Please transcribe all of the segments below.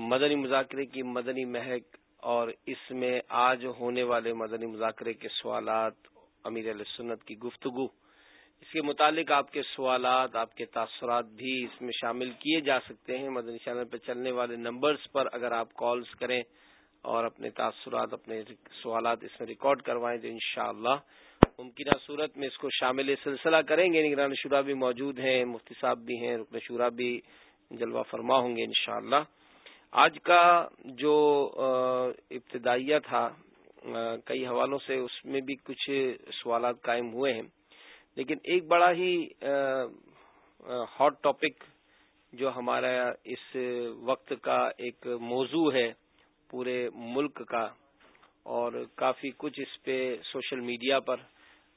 مدنی مذاکرے کی مدنی مہک اور اس میں آج ہونے والے مدنی مذاکرے کے سوالات امیر علیہ سنت کی گفتگو، اس کے متعلق آپ کے سوالات، آپ کے تاثرات بھی اس میں شامل کیے جا سکتے ہیں۔ مدنی چینل پہ چلنے والے نمبرز پر اگر آپ کالز کریں اور اپنے تاثرات، اپنے سوالات اس میں ریکارڈ کروائیں تو انشاءاللہ ممکنہ صورت میں اس کو شامل سلسلہ کریں گے۔ نگران شورا بھی موجود ہیں، مفتی صاحب بھی ہیں، رکن شورا بھی جلوہ فرما ہوں گے انشاءاللہ۔ آج کا جو ابتدائیہ تھا کئی حوالوں سے اس میں بھی کچھ سوالات قائم ہوئے ہیں۔ لیکن ایک بڑا ہی ہاٹ ٹاپک جو ہمارا اس وقت کا ایک موضوع ہے، پورے ملک کا، اور کافی کچھ اس پہ سوشل میڈیا پر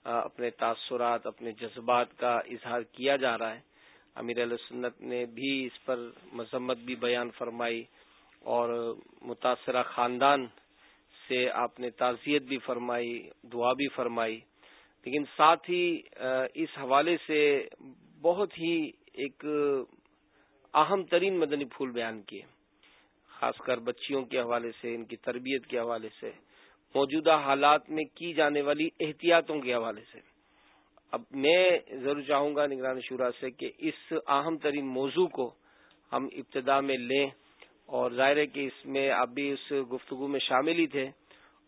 اپنے تاثرات، اپنے جذبات کا اظہار کیا جا رہا ہے۔ امیر علیہ سنت نے بھی اس پر مذمت بھی بیان فرمائی۔ اور متاثرہ خاندان سے آپ نے تعزیت بھی فرمائی، دعا بھی فرمائی۔ لیکن ساتھ ہی اس حوالے سے بہت ہی ایک اہم ترین مدنی پھول بیان کیے۔ خاص کر بچیوں کے حوالے سے، ان کی تربیت کے حوالے سے، موجودہ حالات میں کی جانے والی احتیاطوں کے حوالے سے۔ اب میں ضرور چاہوں گا نگران شورا سے کہ اس اہم ترین موضوع کو ہم ابتدا میں لیں۔ اور ظاہر ہے کہ اس میں اب بھی اس گفتگو میں شامل ہی تھے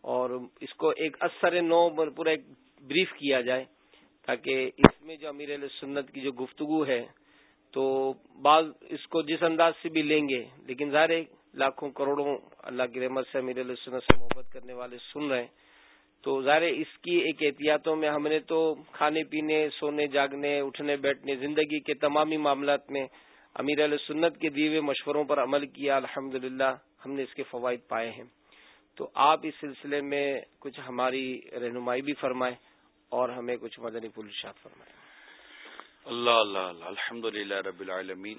اور اس کو ایک اثر نو پورا ایک بریف کیا جائے تاکہ اس میں جو امیر علیہ سنت کی جو گفتگو ہے تو بعض اس کو جس انداز سے بھی لیں گے، لیکن ظاہر ہے لاکھوں کروڑوں اللہ کی رحمت سے امیر علیہ سنت سے محبت کرنے والے سن رہے ہیں۔ تو ظاہر اس کی ایک احتیاطوں میں ہم نے تو کھانے پینے، سونے، جاگنے، اٹھنے، بیٹھنے، زندگی کے تمامی معاملات میں امیر علیہ سنت کے دیوے مشوروں پر عمل کیا الحمد ہم نے اس کے فوائد پائے ہیں۔ تو آپ اس سلسلے میں کچھ ہماری رہنمائی بھی فرمائیں اور ہمیں کچھ مدنی پل شاد فرمائیں۔ اللہ اللہ اللہ الحمد للہ رب العالمین۔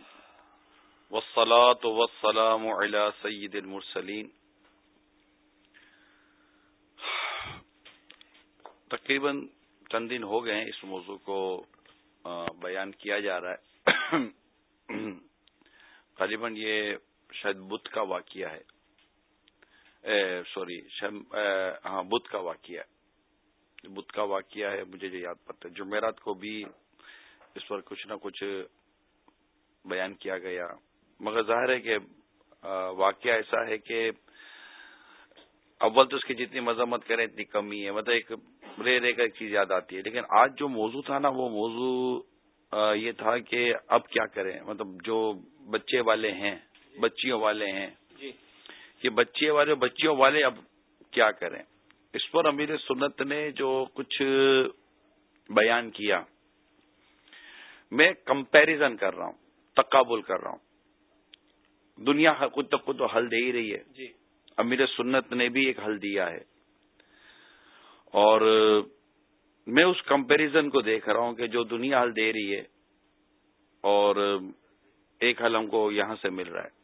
وسلاۃ وسلام علی سید المرسلین۔ تقریباً چند دن ہو گئے ہیں اس موضوع کو بیان کیا جا رہا ہے۔ غالباً یہ شاید بدھ کا واقعہ ہے۔ سوری ہاں بدھ کا واقعہ بدھ کا واقعہ ہے، مجھے جو یاد پڑتا ہے۔ جمعرات کو بھی اس پر کچھ نہ کچھ بیان کیا گیا۔ مگر ظاہر ہے کہ واقعہ ایسا ہے کہ اول تو اس کی جتنی مذمت کریں، اتنی کمی ہے۔ مطلب ایک رے رے کا ایک چیز یاد آتی ہے۔ لیکن آج جو موضوع تھا نا، وہ موضوع یہ تھا کہ اب کیا کریں؟ مطلب جو بچے والے ہیں بچیوں والے ہیں کہ بچے والے بچیوں والے اب کیا کریں؟ اس پر امیر سنت نے جو کچھ بیان کیا میں کمپیرزن کر رہا ہوں تقابل کر رہا ہوں۔ دنیا خود تک تو حل دے ہی رہی ہے۔ جی۔ امیر سنت نے بھی ایک حل دیا ہے۔ اور میں اس کمپیرزن کو دیکھ رہا ہوں کہ جو دنیا حل دے رہی ہے اور ایک حل ہم کو یہاں سے مل رہا ہے۔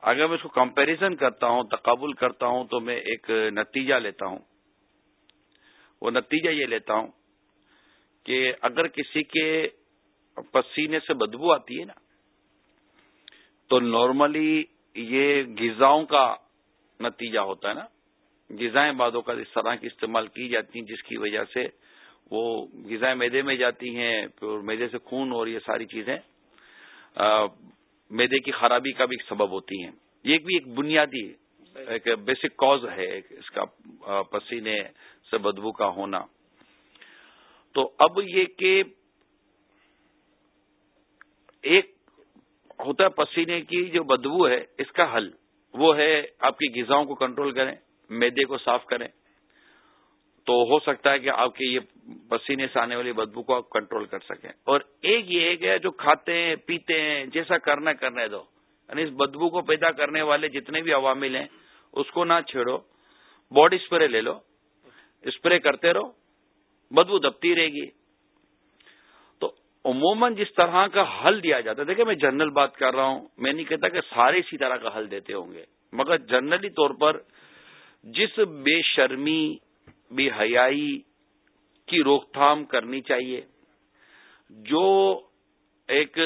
اگر میں اس کو کمپیریزن کرتا ہوں، تقابل کرتا ہوں، تو میں ایک نتیجہ لیتا ہوں۔ وہ نتیجہ یہ لیتا ہوں کہ اگر کسی کے پسینے سے بدبو آتی ہے نا، تو نارملی یہ غذاؤں کا نتیجہ ہوتا ہے نا۔ غذائیں بعدوں کا اس طرح کی استعمال کی جاتی ہیں جس کی وجہ سے وہ غذائیں میدے میں جاتی ہیں پھر میدے سے خون اور یہ ساری چیزیں میدے کی خرابی کا بھی سبب ہوتی ہیں۔ یہ بھی ایک بنیادی ایک بیسک کاز ہے اس کا پسینے سے بدبو کا ہونا۔ تو اب یہ کہ ایک ہوتا ہے پسینے کی جو بدبو ہے، اس کا حل وہ ہے آپ کی غذاؤں کو کنٹرول کریں۔ میدے کو صاف کریں، تو ہو سکتا ہے کہ آپ کے یہ پسینے سے آنے والی بدبو کو آپ کنٹرول کر سکیں۔ اور ایک یہ ایک ہے جو کھاتے ہیں، پیتے ہیں، جیسا کرنا کرنے دو۔ یعنی اس بدبو کو پیدا کرنے والے جتنے بھی عوامل ہیں، اس کو نہ چھیڑو۔ باڈی اسپرے لے لو۔ اسپرے کرتے رہو۔ بدبو دبتی رہے گی۔ تو عموماً جس طرح کا حل دیا جاتا ہے، دیکھیں میں جنرل بات کر رہا ہوں۔ میں نہیں کہتا کہ سارے اسی طرح کا حل دیتے ہوں گے، مگر جنرلی طور پر جس بے شرمی بھی حیائی کی روک تھام کرنی چاہیے۔ جو ایک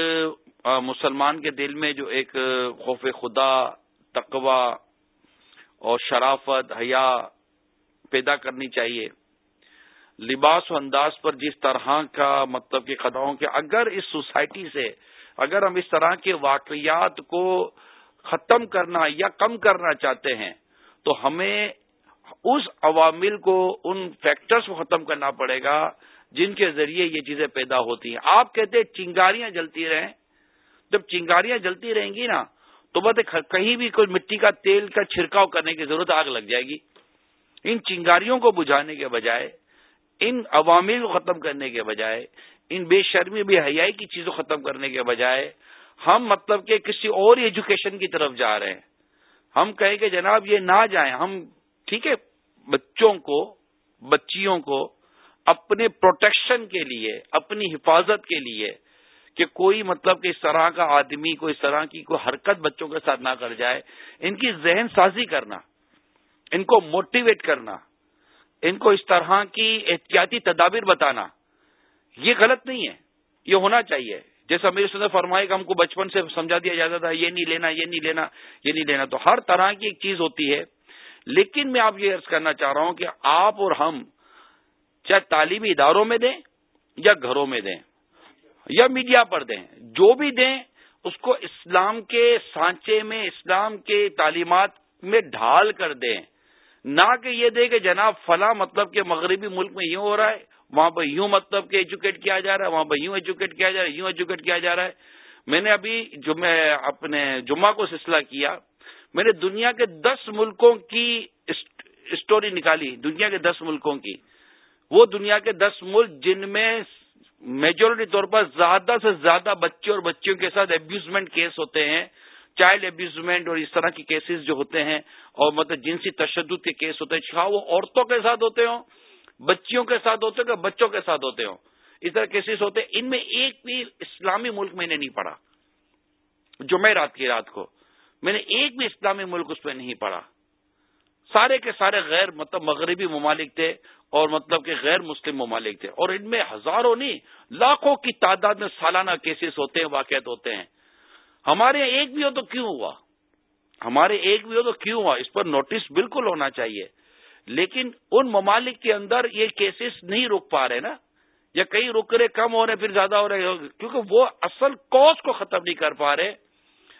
مسلمان کے دل میں جو ایک، خوف خدا تقوا اور شرافت، حیا پیدا کرنی چاہیے۔ لباس و انداز پر جس طرح کا مطلب کہ خطاؤں کے، اگر اس سوسائٹی سے، اگر ہم اس طرح کے واقعات کو ختم کرنا یا کم کرنا چاہتے ہیں تو ہمیں اس عوامل کو، ان فیکٹرز کو ختم کرنا پڑے گا جن کے ذریعے یہ چیزیں پیدا ہوتی ہیں۔ آپ کہتے ہیں چنگاریاں جلتی رہیں۔ جب چنگاریاں جلتی رہیں گی نا، تو بس کہیں بھی کوئی مٹی کا تیل کا چھڑکاؤ کرنے کی ضرورت آگ لگ جائے گی۔ ان چنگاریوں کو بجھانے کے بجائے، ان عوامل کو ختم کرنے کے بجائے، ان بے شرمی، بے حیائی کی چیزوں ختم کرنے کے بجائے، ہم مطلب کہ کسی اور ایجوکیشن کی طرف جا رہے ہیں۔ ہم کہیں کہ جناب یہ نہ جائیں، ہم ٹھیک ہے، بچوں کو، بچیوں کو اپنے پروٹیکشن کے لیے، اپنی حفاظت کے لیے کہ کوئی مطلب کہ اس طرح کا آدمی کو اس طرح کی کوئی حرکت بچوں کے ساتھ نہ کر جائے۔ ان کی ذہن سازی کرنا، ان کو موٹیویٹ کرنا، ان کو اس طرح کی احتیاطی تدابیر بتانا، یہ غلط نہیں ہے، یہ ہونا چاہیے۔ جیسا میرے سندر فرمائے کہ ہم کو بچپن سے سمجھا دیا جاتا تھا، یہ نہیں لینا، یہ نہیں لینا، یہ نہیں لینا۔ تو ہر طرح کی ایک چیز ہوتی ہے۔ لیکن میں آپ یہ عرض کرنا چاہ رہا ہوں کہ آپ اور ہم چاہے تعلیمی اداروں میں دیں یا گھروں میں دیں یا میڈیا پر دیں، جو بھی دیں، اس کو اسلام کے سانچے میں، اسلام کے تعلیمات میں ڈھال کر دیں۔ نہ کہ یہ دے کہ جناب فلاں مطلب کہ مغربی ملک میں یوں ہو رہا ہے۔ وہاں پہ یوں مطلب کہ ایجوکیٹ کیا جا رہا ہے، وہاں پہ یوں ایجوکیٹ کیا جا رہا ہے، یوں ایجوکیٹ کیا جا رہا ہے۔ میں نے ابھی جو میں اپنے جمعہ کو سلسلہ کیا، میں نے دنیا کے دس ملکوں کی اسٹوری نکالی، دنیا کے دس ملکوں کی۔ وہ دنیا کے دس ملک جن میں میجورٹی طور پر زیادہ سے زیادہ بچے اور بچیوں کے ساتھ ابیوزمنٹ کیس ہوتے ہیں۔ چائلڈ ابیوزمنٹ اور اس طرح کے کیسز جو ہوتے ہیں اور مطلب جنسی تشدد کے کیس ہوتے ہیں۔ ہاں، وہ عورتوں کے ساتھ ہوتے ہوں۔ بچیوں کے ساتھ ہوتے ہوں بچوں کے ساتھ ہوتے ہوں اس طرح کیسز ہوتے ہیں۔ ان میں ایک بھی اسلامی ملک میں نے نہیں پڑھا۔ جمعہ رات کی رات کو۔ میں نے ایک بھی اسلامی ملک اس پہ نہیں پڑھا۔ سارے کے سارے غیر مطلب مغربی ممالک تھے اور مطلب کہ غیر مسلم ممالک تھے۔ اور ان میں ہزاروں نہیں، لاکھوں کی تعداد میں سالانہ کیسز ہوتے ہیں، واقعات ہوتے ہیں۔ ہمارے ایک بھی ہو تو کیوں ہوا؟ ہمارے ایک بھی ہو تو کیوں ہوا؟ اس پر نوٹس بالکل ہونا چاہیے۔ لیکن ان ممالک کے اندر یہ کیسز نہیں روک پا رہے نا، یا کئی رک رہے، کم ہو رہے، پھر زیادہ ہو رہے، کیونکہ وہ اصل کوز کو ختم نہیں کر پا رہے۔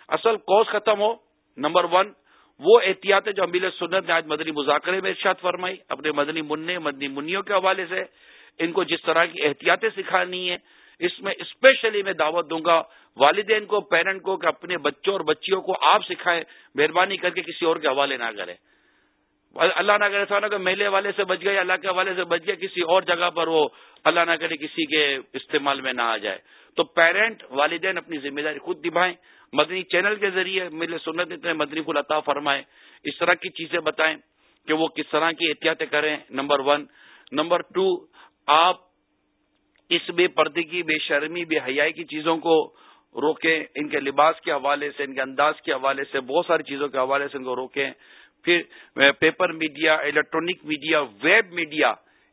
اصل کوز ختم ہو، نمبر ون وہ احتیاط جو امیل سنت نے آج مدنی مذاکرے میں ارشاد فرمائی۔ اپنے مدنی منع، مدنی منیوں کے حوالے سے ان کو جس طرح کی احتیاطیں سکھانی ہے اس میں اسپیشلی میں دعوت دوں گا، والدین کو پیرنٹ کو، کہ اپنے بچوں اور بچیوں کو آپ سکھائیں، مہربانی کر کے کسی اور کے حوالے نہ کریں۔ اللہ نہ کرے سونا کہ میلے والے سے بچ گئے اللہ کے حوالے سے بچ گیا کسی اور جگہ پر وہ اللہ نہ کرے کسی کے استعمال میں نہ آ جائے۔ تو پیرنٹ والدین اپنی ذمہ داری خود نبھائیں، مدنی چینل کے ذریعے میرے سنت اتنے مدنی پھول عطا فرمائیں اس طرح کی چیزیں بتائیں کہ وہ کس طرح کی احتیاطیں کریں نمبر ون نمبر ٹو آپ اس بے پردگی بے شرمی، بے حیائی کی چیزوں کو روکیں۔ ان کے لباس کے حوالے سے، ان کے انداز کے حوالے سے، بہت ساری چیزوں کے حوالے سے ان کو روکیں۔ پھر paper media electronic media web media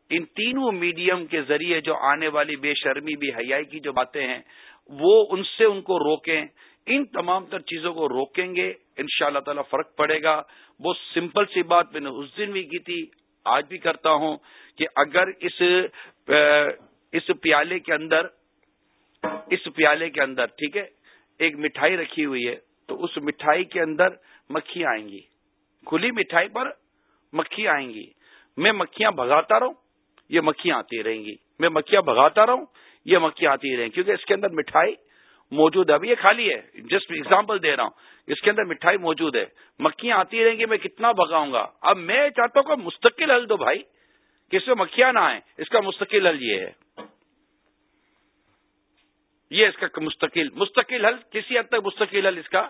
ان تینوں میڈیم کے ذریعے جو آنے والی بے شرمی، بے حیائی کی جو باتیں ہیں، وہ ان سے ان کو روکیں۔ ان تمام تر چیزوں کو روکیں گے۔ ان شاء اللہ تعالی فرق پڑے گا۔ وہ سمپل سی بات میں نے اس دن بھی کی تھی، آج بھی کرتا ہوں کہ اگر اس اس پیالے کے اندر، اس پیالے کے اندر، ٹھیک ہے، ایک مٹھائی رکھی ہوئی ہے، تو اس مٹھائی کے اندر مکھی آئیں گی۔ کھلی مٹھائی پر مکھی آئیں گی۔ میں مکھیاں بھگاتا رہوں، یہ مکھیاں آتی رہیں گی۔ میں مکھیاں بھگاتا رہوں، یہ مکھیاں آتی رہیں۔ کیونکہ اس کے اندر مٹھائی موجود ہے۔ ابھی یہ خالی ہے۔ جسٹ ایگزامپل دے رہا ہوں۔ اس کے اندر مٹھائی موجود ہے۔ مکھیاں آتی رہیں گی، میں کتنا بگاؤں گا؟ اب میں چاہتا ہوں کہ مستقل حل دو بھائی کس میں مکھیاں نہ آئیں۔ اس کا مستقل حل یہ ہے۔ یہ اس کا مستقل مستقل حل کسی حد تک مستقل حل اس کا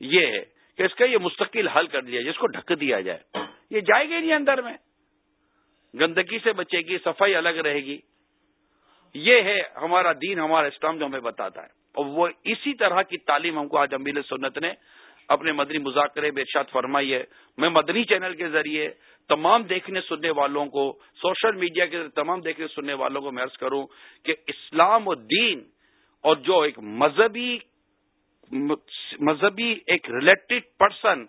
یہ ہے۔ کہ اس کا یہ مستقل حل کر دیا جائے، اس کو ڈھک دیا جائے۔ یہ جائے گی نہیں اندر میں۔ گندگی سے بچے گی، صفائی الگ رہے گی۔ یہ ہے ہمارا دین، ہمارا اسلام جو ہمیں بتاتا ہے۔ اور وہ اسی طرح کی تعلیم ہم کو آج امیل سنت نے اپنے مدنی مذاکرے بے ارشاد فرمائی ہے۔ میں مدنی چینل کے ذریعے تمام دیکھنے سننے والوں کو، سوشل میڈیا کے ذریعے تمام دیکھنے سننے والوں کو میں عرض کروں کہ اسلام و دین اور جو ایک مذہبی مذہبی ایک ریلیٹڈ پرسن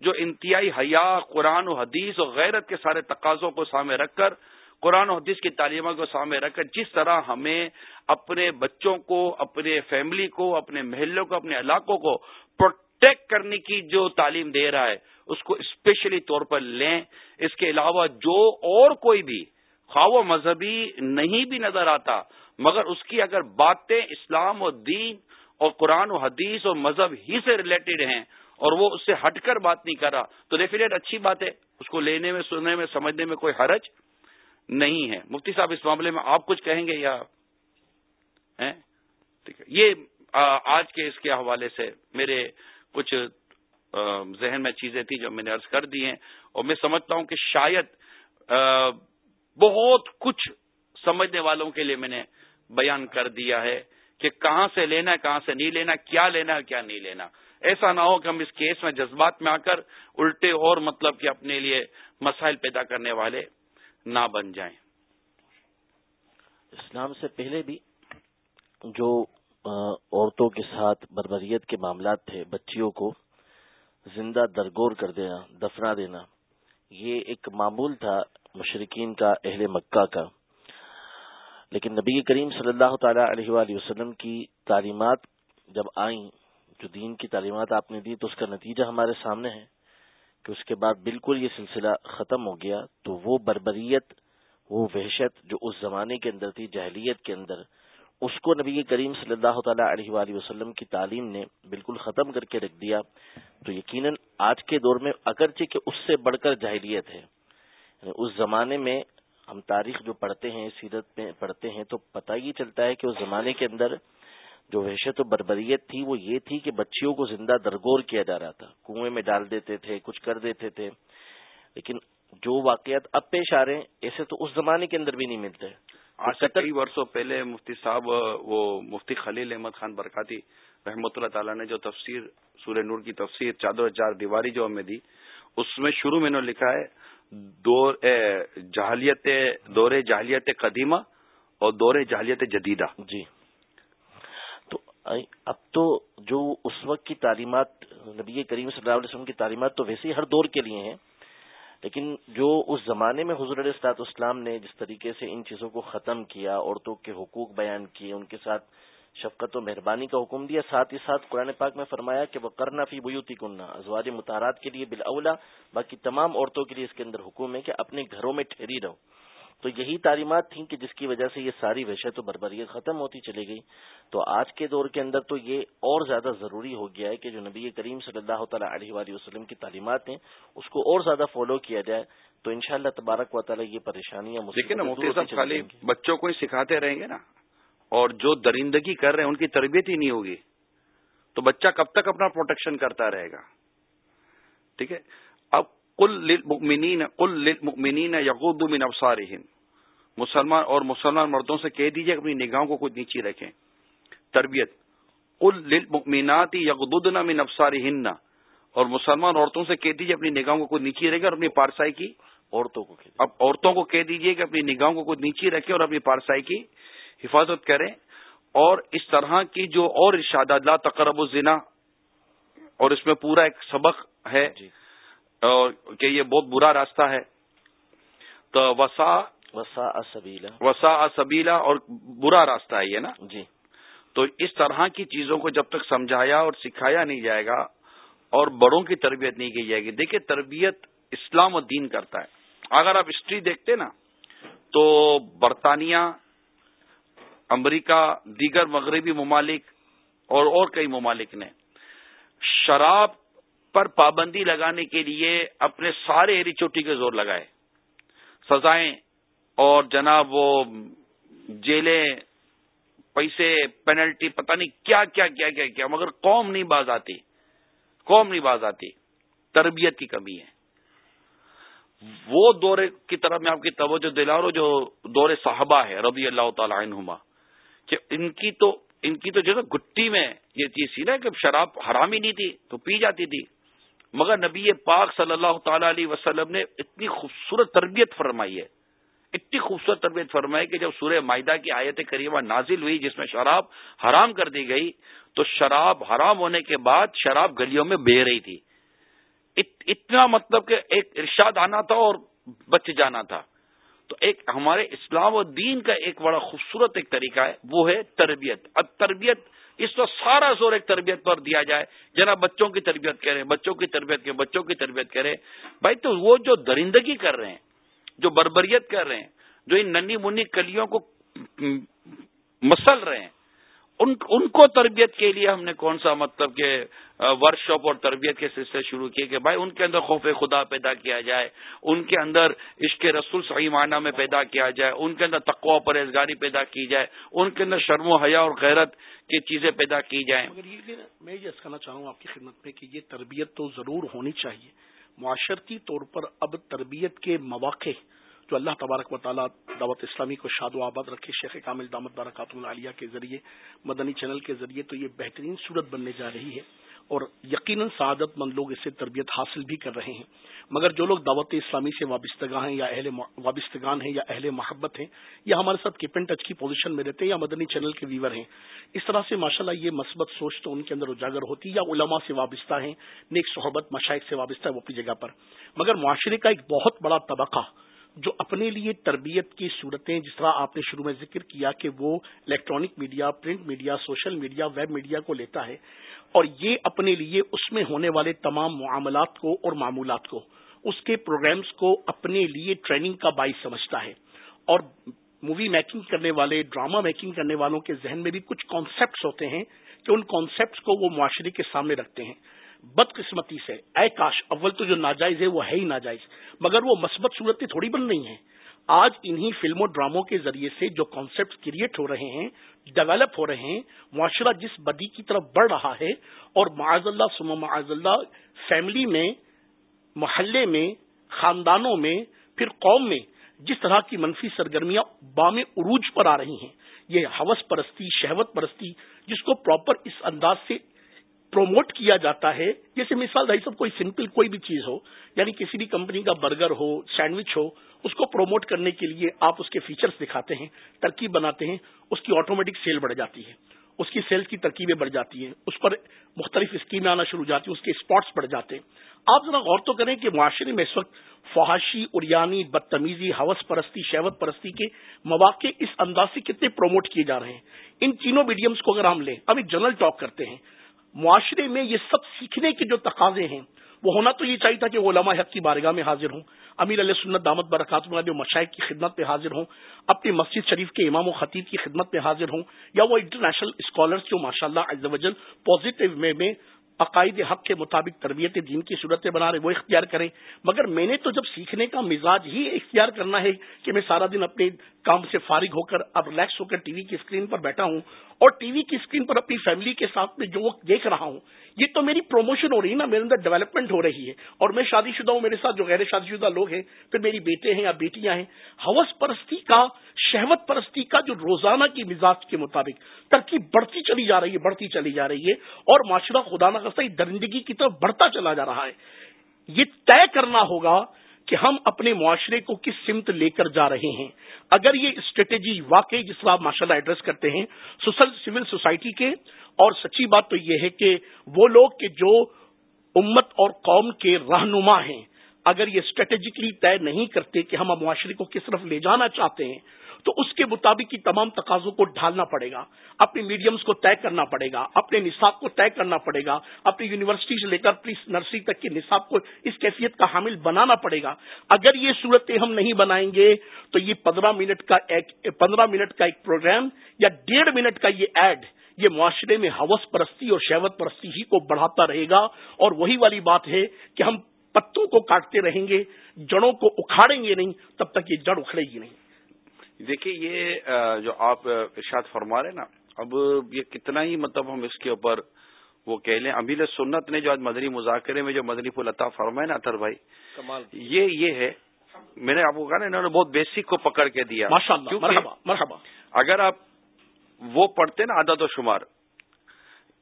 جو انتہائی حیا، قرآن و حدیث اور غیرت کے سارے تقاضوں کو سامنے رکھ کر، قرآن و حدیث کی تعلیمات کو سامنے رکھ کر، جس طرح ہمیں اپنے بچوں کو، اپنے فیملی کو، اپنے محلوں کو، اپنے علاقوں کو پروٹیکٹ کرنے کی جو تعلیم دے رہا ہے، اس کو اسپیشلی طور پر لیں۔ اس کے علاوہ جو اور کوئی بھی خواہ مذہبی نہیں بھی نظر آتا، مگر اس کی اگر باتیں اسلام اور دین اور قرآن و حدیث اور مذہب ہی سے ریلیٹڈ ہیں اور وہ اس سے ہٹ کر بات نہیں کر رہا۔ تو ڈیفینیٹ اچھی بات ہے۔ اس کو لینے میں، سننے میں، سمجھنے میں کوئی حرج نہیں ہے۔ مفتی صاحب، اس معاملے میں آپ کچھ کہیں گے یا؟ ٹھیک ہے۔ یہ آج کے اس کے حوالے سے میرے کچھ ذہن میں چیزیں تھیں جو میں نے ارض کر دی ہیں۔ اور میں سمجھتا ہوں کہ شاید بہت کچھ سمجھنے والوں کے لیے میں نے بیان کر دیا ہے۔ کہ کہاں سے لینا ہے، کہاں سے نہیں لینا کیا لینا ہے کیا نہیں لینا ایسا نہ ہو کہ ہم اس کیس میں جذبات میں آ کر الٹے اور مطلب کہ اپنے لیے مسائل پیدا کرنے والے نہ بن جائیں۔ اسلام سے پہلے بھی جو عورتوں کے ساتھ بربریت کے معاملات تھے، بچیوں کو زندہ درگور کر دینا، دفنا دینا، یہ ایک معمول تھا مشرقین کا اہل مکہ کا۔ لیکن نبی کریم صلی اللہ تعالی علیہ وآلہ وسلم کی تعلیمات جب آئیں، جو دین کی تعلیمات آپ نے دی، تو اس کا نتیجہ ہمارے سامنے ہے کہ اس کے بعد بالکل یہ سلسلہ ختم ہو گیا۔ تو وہ بربریت، وہ وحشت جو اس زمانے کے اندر تھی جہلیت کے اندر، اس کو نبی کریم صلی اللہ تعالیٰ علیہ وآلہ وسلم کی تعلیم نے بالکل ختم کر کے رکھ دیا۔ تو یقیناً آج کے دور میں اگرچہ کہ اس سے بڑھ کر جاہلیت ہے یعنی اس زمانے میں ہم تاریخ جو پڑھتے ہیں سیرت میں پڑھتے ہیں تو پتہ ہی چلتا ہے کہ اس زمانے کے اندر جو وحشت و بربریت تھی وہ یہ تھی کہ بچیوں کو زندہ درگور کیا جا رہا تھا۔ کنویں میں ڈال دیتے تھے کچھ کر دیتے تھے۔ لیکن جو واقعات اب پیش آ رہے ہیں ایسے تو اس زمانے کے اندر بھی نہیں ملتے۔ آج سے کئی برسوں پہلے مفتی صاحب وہ مفتی خلیل احمد خان برکاتی رحمۃ اللہ تعالیٰ نے جو تفسیر سورہ نور کی تفسیر چادر چار دیواری جو ہمیں دی اس میں شروع میں نے لکھا ہے دور جہلیت دور جہلیت قدیمہ اور دور جہلیت جدیدہ۔ جی۔ تو اب تو جو اس وقت کی تعلیمات، نبی کریم صلی اللہ علیہ وسلم کی تعلیمات تو ویسے ہی ہر دور کے لیے ہیں، لیکن جو اس زمانے میں حضور اسطاط اسلام نے جس طریقے سے ان چیزوں کو ختم کیا، عورتوں کے حقوق بیان کیے، ان کے ساتھ شفقت و مہربانی کا حکم دیا۔ ساتھ ہی ساتھ قرآن پاک میں فرمایا کہ وہ کرنا فی بیوتی کننا ازواج متحرات کے لیے بلاولا باقی تمام عورتوں کے لیے اس کے اندر حکم ہے کہ اپنے گھروں میں ٹھہری رہو۔ تو یہی تعلیمات تھیں کہ جس کی وجہ سے یہ ساری وحشت و بربریت ختم ہوتی چلی گئی۔ تو آج کے دور کے اندر تو یہ اور زیادہ ضروری ہو گیا ہے کہ جو نبی کریم صلی اللہ تعالیٰ علیہ وآلہ وسلم کی تعلیمات ہیں اس کو اور زیادہ فالو کیا جائے۔ تو انشاءاللہ تبارک و تعالیٰ یہ پریشانیاں خالی بچوں کو ہی سکھاتے رہیں گے نا؟ اور جو درندگی کر رہے ہیں ان کی تربیت ہی نہیں ہوگی۔ تو بچہ کب تک اپنا پروٹیکشن کرتا رہے گا؟ ٹھیک ہے؟ اب کل للمؤمنین کل للمؤمنین یغضوا من ابصارهم مسلمان اور مسلمان مردوں سے کہہ دیجیے اپنی نگاہوں کو کچھ نیچی رکھیں۔ تربیت۔ کل للمؤمنات یغضضن من ابصارهن اور مسلمان عورتوں سے کہہ دیجیے اپنی نگاہوں کو کچھ نیچی رکھیں اور اپنی پارسائی کی۔ عورتوں کو اب عورتوں کو کہہ دیجیے کہ اپنی نگاہوں کو کچھ نیچی رکھیں اور اپنی پارسائی کی۔ حفاظت کریں اور اس طرح کی جو اور ارشادات لا تقرب الزنا اور اس میں پورا ایک سبق ہے جی۔ کہ یہ بہت برا راستہ ہے۔ تو وسا وسا سبیلا۔ وسا سبیلا اور برا راستہ ہے یہ نا؟ جی۔ تو اس طرح کی چیزوں کو جب تک سمجھایا اور سکھایا نہیں جائے گا اور بڑوں کی تربیت نہیں کی جائے گی۔ دیکھیے تربیت اسلام و دین کرتا ہے۔ اگر آپ ہسٹری دیکھتے نا تو برطانیہ امریکہ، دیگر مغربی ممالک اور اور کئی ممالک نے شراب پر پابندی لگانے کے لیے اپنے سارے ایری چوٹی کے زور لگائے۔ سزائیں اور جناب وہ جیلیں، پیسے پینلٹی پتہ نہیں کیا کیا کیا کیا کیا، مگر قوم نہیں باز آتی۔ قوم نہیں باز آتی۔ تربیت کی کمی ہے۔ وہ دورے کی طرف میں آپ کی توجہ دلا رہا ہوں، جو دور صحابہ ہے رضی اللہ تعالی عنہما۔ کہ ان کی تو ان کی تو جو گٹی میں یہ چیز تھی نا کہ شراب حرام ہی نہیں تھی، تو پی جاتی تھی۔ مگر نبی پاک صلی اللہ تعالی علیہ وسلم نے اتنی خوبصورت تربیت فرمائی ہے۔ اتنی خوبصورت تربیت فرمائی کہ جب سورہ معدہ کی آیت کریمہ نازل ہوئی، جس میں شراب حرام کر دی گئی، تو شراب حرام ہونے کے بعد شراب گلیوں میں بہ رہی تھی۔ اتنا مطلب کہ ایک ارشاد آنا تھا اور بچ جانا تھا۔ تو ایک ہمارے اسلام و دین کا ایک بڑا خوبصورت ایک طریقہ ہے، وہ ہے تربیت۔ اب تربیت، اس وقت سارا زور ایک تربیت پر دیا جائے۔ جناب، بچوں کی تربیت کریں بچوں کی تربیت کریں بچوں کی تربیت کریں بھائی، تو وہ جو درندگی کر رہے ہیں، جو بربریت کر رہے ہیں، جو ان ننی منی کلیوں کو مسل رہے ہیں ان ان کو تربیت کے لیے ہم نے کون سا مطلب کہ ورک شاپ اور تربیت کے سلسلے شروع کیے کہ بھائی ان کے اندر خوف خدا پیدا کیا جائے، ان کے اندر عشق رسول صحیح معنی میں پیدا کیا جائے، ان کے اندر تقوا پرہیزگاری پیدا کی جائے، ان کے اندر شرم و حیا اور غیرت کی چیزیں پیدا کی جائیں۔ میں یہ کہنا چاہوں آپ کی خدمت میں کہ یہ تربیت تو ضرور ہونی چاہیے۔ معاشرتی طور پر اب تربیت کے مواقع جو اللہ تبارک و تعالیٰ دعوت اسلامی کو شاد و آباد رکھے، شیخ کامل دامت برکات العالیہ کے ذریعے، مدنی چینل کے ذریعے تو یہ بہترین صورت بننے جا رہی ہے اور یقیناً سعادت مند لوگ اس سے تربیت حاصل بھی کر رہے ہیں۔ مگر جو لوگ دعوت اسلامی سے وابستگاہ ہیں یا اہل وابستگان ہیں یا اہل محبت ہیں، یا ہمارے ساتھ کیپ اینڈ ٹچ کی پوزیشن میں رہتے ہیں یا مدنی چینل کے ویور ہیں، اس طرح سے ماشاءاللہ یہ مثبت سوچ تو ان کے اندر اجاگر ہوتی ہے یا علماء سے وابستہ ہیں، نیک صحبت مشائق سے وابستہ ہے وہ اپنی جگہ پر۔ مگر معاشرے کا ایک بہت بڑا طبقہ جو اپنے لیے تربیت کی صورتیں، جس طرح آپ نے شروع میں ذکر کیا کہ وہ electronic media print media social media web media کو لیتا ہے، اور یہ اپنے لیے اس میں ہونے والے تمام معاملات کو اور معمولات کو، اس کے پروگرامز کو اپنے لیے ٹریننگ کا باعث سمجھتا ہے۔ اور مووی میکنگ کرنے والے ڈرامہ میکنگ کرنے والوں کے ذہن میں بھی کچھ کانسیپٹس ہوتے ہیں کہ ان کانسیپٹس کو وہ معاشرے کے سامنے رکھتے ہیں۔ بدقسمتی سے، اے کاش، اول تو جو ناجائز ہے وہ ہے ہی ناجائز، مگر وہ مثبت صورتیں تھوڑی بن رہی ہیں۔ آج انہی فلموں، ڈراموں کے ذریعے سے جو کانسیپٹ کریٹ ہو رہے ہیں ڈیولپ ہو رہے ہیں، معاشرہ جس بدی کی طرف بڑھ رہا ہے اور معاذ اللہ سم معاذ اللہ فیملی میں، محلے میں، خاندانوں میں، پھر قوم میں جس طرح کی منفی سرگرمیاں بام عروج پر آ رہی ہیں، یہ حوث پرستی، شہوت پرستی، جس کو پراپر اس انداز سے پروموٹ کیا جاتا ہے، جیسے مثال بھائی صاحب، کوئی سمپل کوئی بھی چیز ہو یعنی کسی بھی کمپنی کا برگر ہو سینڈوچ ہو، اس کو پروموٹ کرنے کے لیے آپ اس کے فیچرز دکھاتے ہیں، ترکیب بناتے ہیں، اس کی آٹومیٹک سیل بڑھ جاتی ہے۔ اس کی سیلز کی ترکیبیں بڑھ جاتی ہیں، اس پر مختلف اسکیمیں آنا شروع ہو جاتی ہیں، اس کے اسپاٹس بڑھ جاتے ہیں۔ آپ ذرا غور تو کریں کہ معاشرے میں اس وقت فحاشی، اریانی، بدتمیزی، حوث پرستی، شہوت پرستی کے مواقع اس انداز سے کتنے پروموٹ کیے جا رہے ہیں۔ ان تینوں میڈیمز کو اگر ہم لیں، ابھی جنرل ٹاک کرتے ہیں۔ معاشرے میں یہ سب سیکھنے کے جو تقاضے ہیں، وہ ہونا تو یہ چاہیے تھا کہ وہ علماء حق کی بارگاہ میں حاضر ہوں۔ امیر علیہ سنت دامت برکات میں جو مشائق کی خدمت میں حاضر ہوں، اپنی مسجد شریف کے امام و خطیب کی خدمت میں حاضر ہوں، یا وہ انٹرنیشنل اسکالرس جو ماشاء اللہ وجل پازیٹو وے میں عقائد حق کے مطابق تربیت دین کی صورتیں بنا رہے، وہ اختیار کریں۔ مگر میں نے تو جب سیکھنے کا مزاج ہی اختیار کرنا ہے کہ میں سارا دن اپنے کام سے فارغ ہو کر اب ریلیکس ہو کر ٹی وی کی اسکرین پر بیٹھا ہوں اور ٹی وی کی اسکرین پر اپنی فیملی کے ساتھ میں جو وقت دیکھ رہا ہوں، یہ تو میری پروموشن ہو رہی ہے نا، میرے اندر ڈیولپمنٹ ہو رہی ہے۔ اور میں شادی شدہ ہوں، میرے ساتھ جو غیر شادی شدہ لوگ ہیں، پھر میری بیٹے ہیں یا بیٹیاں ہیں، حوث پرستی کا، شہوت پرستی کا جو روزانہ کی مزاج کے مطابق ترکیب بڑھتی چلی جا رہی ہے، بڑھتی چلی جا رہی ہے اور معاشرہ خدا نہ درندگی کی طرف بڑھتا چلا جا رہا ہے۔ یہ طے کرنا ہوگا کہ ہم اپنے معاشرے کو کس سمت لے کر جا رہے ہیں۔ اگر یہ اسٹریٹجی واقعی جس کو آپ ماشاء اللہ ایڈریس کرتے ہیں سول سوسائٹی کے، اور سچی بات تو یہ ہے کہ وہ لوگ کہ جو امت اور قوم کے رہنما ہیں، اگر یہ اسٹریٹجکلی طے نہیں کرتے کہ ہم معاشرے کو کس طرف لے جانا چاہتے ہیں تو اس کے مطابق کی تمام تقاضوں کو ڈھالنا پڑے گا، اپنی میڈیمز کو طے کرنا پڑے گا، اپنے نصاب کو طے کرنا پڑے گا، اپنی یونیورسٹی سے لے کر پری نرسری تک کے نصاب کو اس کیفیت کا حامل بنانا پڑے گا۔ اگر یہ صورتیں ہم نہیں بنائیں گے تو یہ پندرہ منٹ کا ایک، پندرہ منٹ کا ایک پروگرام یا ڈیڑھ منٹ کا یہ ایڈ یہ معاشرے میں حوث پرستی اور شہوت پرستی ہی کو بڑھاتا رہے گا۔ اور وہی والی بات ہے کہ ہم پتوں کو کاٹتے رہیں گے، جڑوں کو اکھاڑیں گے نہیں، تب تک یہ جڑ اکھڑے گی نہیں۔ دیکھیے یہ جو آپ ارشاد فرما رہے نا اب یہ کتنا ہی مطلب ہم اس کے اوپر وہ کہہ لیں۔ ابھی سنت نے جو آج مدنی مذاکرے میں جو مدنی پھول عطا فرمائے نا اطر بھائی کمال۔ یہ یہ ہے میں نے آپ کو کہا نا انہوں نے بہت بیسک کو پکڑ کے دیا۔ مرحبا مرحبا۔ اگر آپ وہ پڑھتے نا عدد و شمار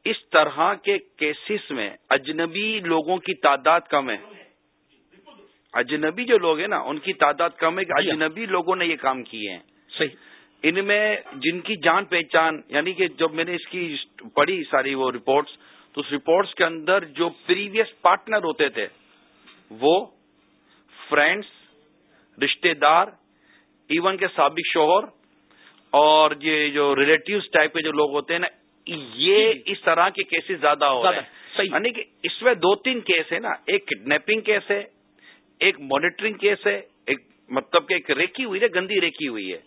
اس طرح کے کیسز میں اجنبی لوگوں کی تعداد کم ہے۔ اجنبی جو لوگ ہیں نا ان کی تعداد کم ہے کہ جی ہاں۔ اجنبی لوگوں نے یہ کام کیے ہیں۔ صحیح. ان میں جن کی جان پہچان یعنی کہ جب میں نے اس کی پڑھی ساری وہ رپورٹس تو اس رپورٹس کے اندر جو پریویس پارٹنر ہوتے تھے وہ فرینڈس رشتے دار ایون کے سابق شوہر اور یہ جو ریلیٹوز ٹائپ کے جو لوگ ہوتے ہیں نا یہ اس طرح کے کیسز زیادہ ہو رہے ہیں۔ یعنی کہ اس میں دو تین کیس ہے نا ایک کڈنیپنگ کیس ہے ایک مانیٹرنگ کیس ہے ایک مطلب کہ ایک ریکی ہوئی ہے گندی ریکی ہوئی ہے۔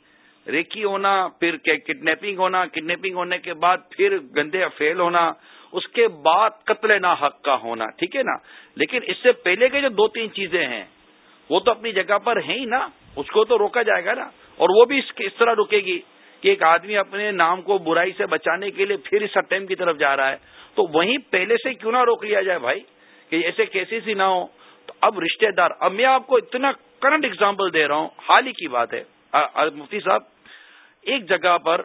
ریکی ہونا، پھر کڈنیپنگ ہونا کڈنیپنگ ہونے کے بعد پھر گندے فیل ہونا، اس کے بعد قتل نا حق کا ہونا، ٹھیک ہے نا؟ لیکن اس سے پہلے کے جو دو تین چیزیں ہیں، وہ تو اپنی جگہ پر ہیں ہی نا، اس کو تو روکا جائے گا نا، اور وہ بھی اس طرح رکے گی کہ ایک آدمی اپنے نام کو برائی سے بچانے کے لیے پھر اس اٹیم کی طرف جا رہا ہے۔ تو وہیں پہلے سے کیوں نہ روک لیا جائے بھائی؟ کہ ایسے کیسز ہی نہ ہو تو اب رشتہ دار، اب میں آپ کو اتنا کرنٹ اگزامپل دے رہا ہوں حال ہی کی بات ہے۔ مفتی صاحب ایک جگہ پر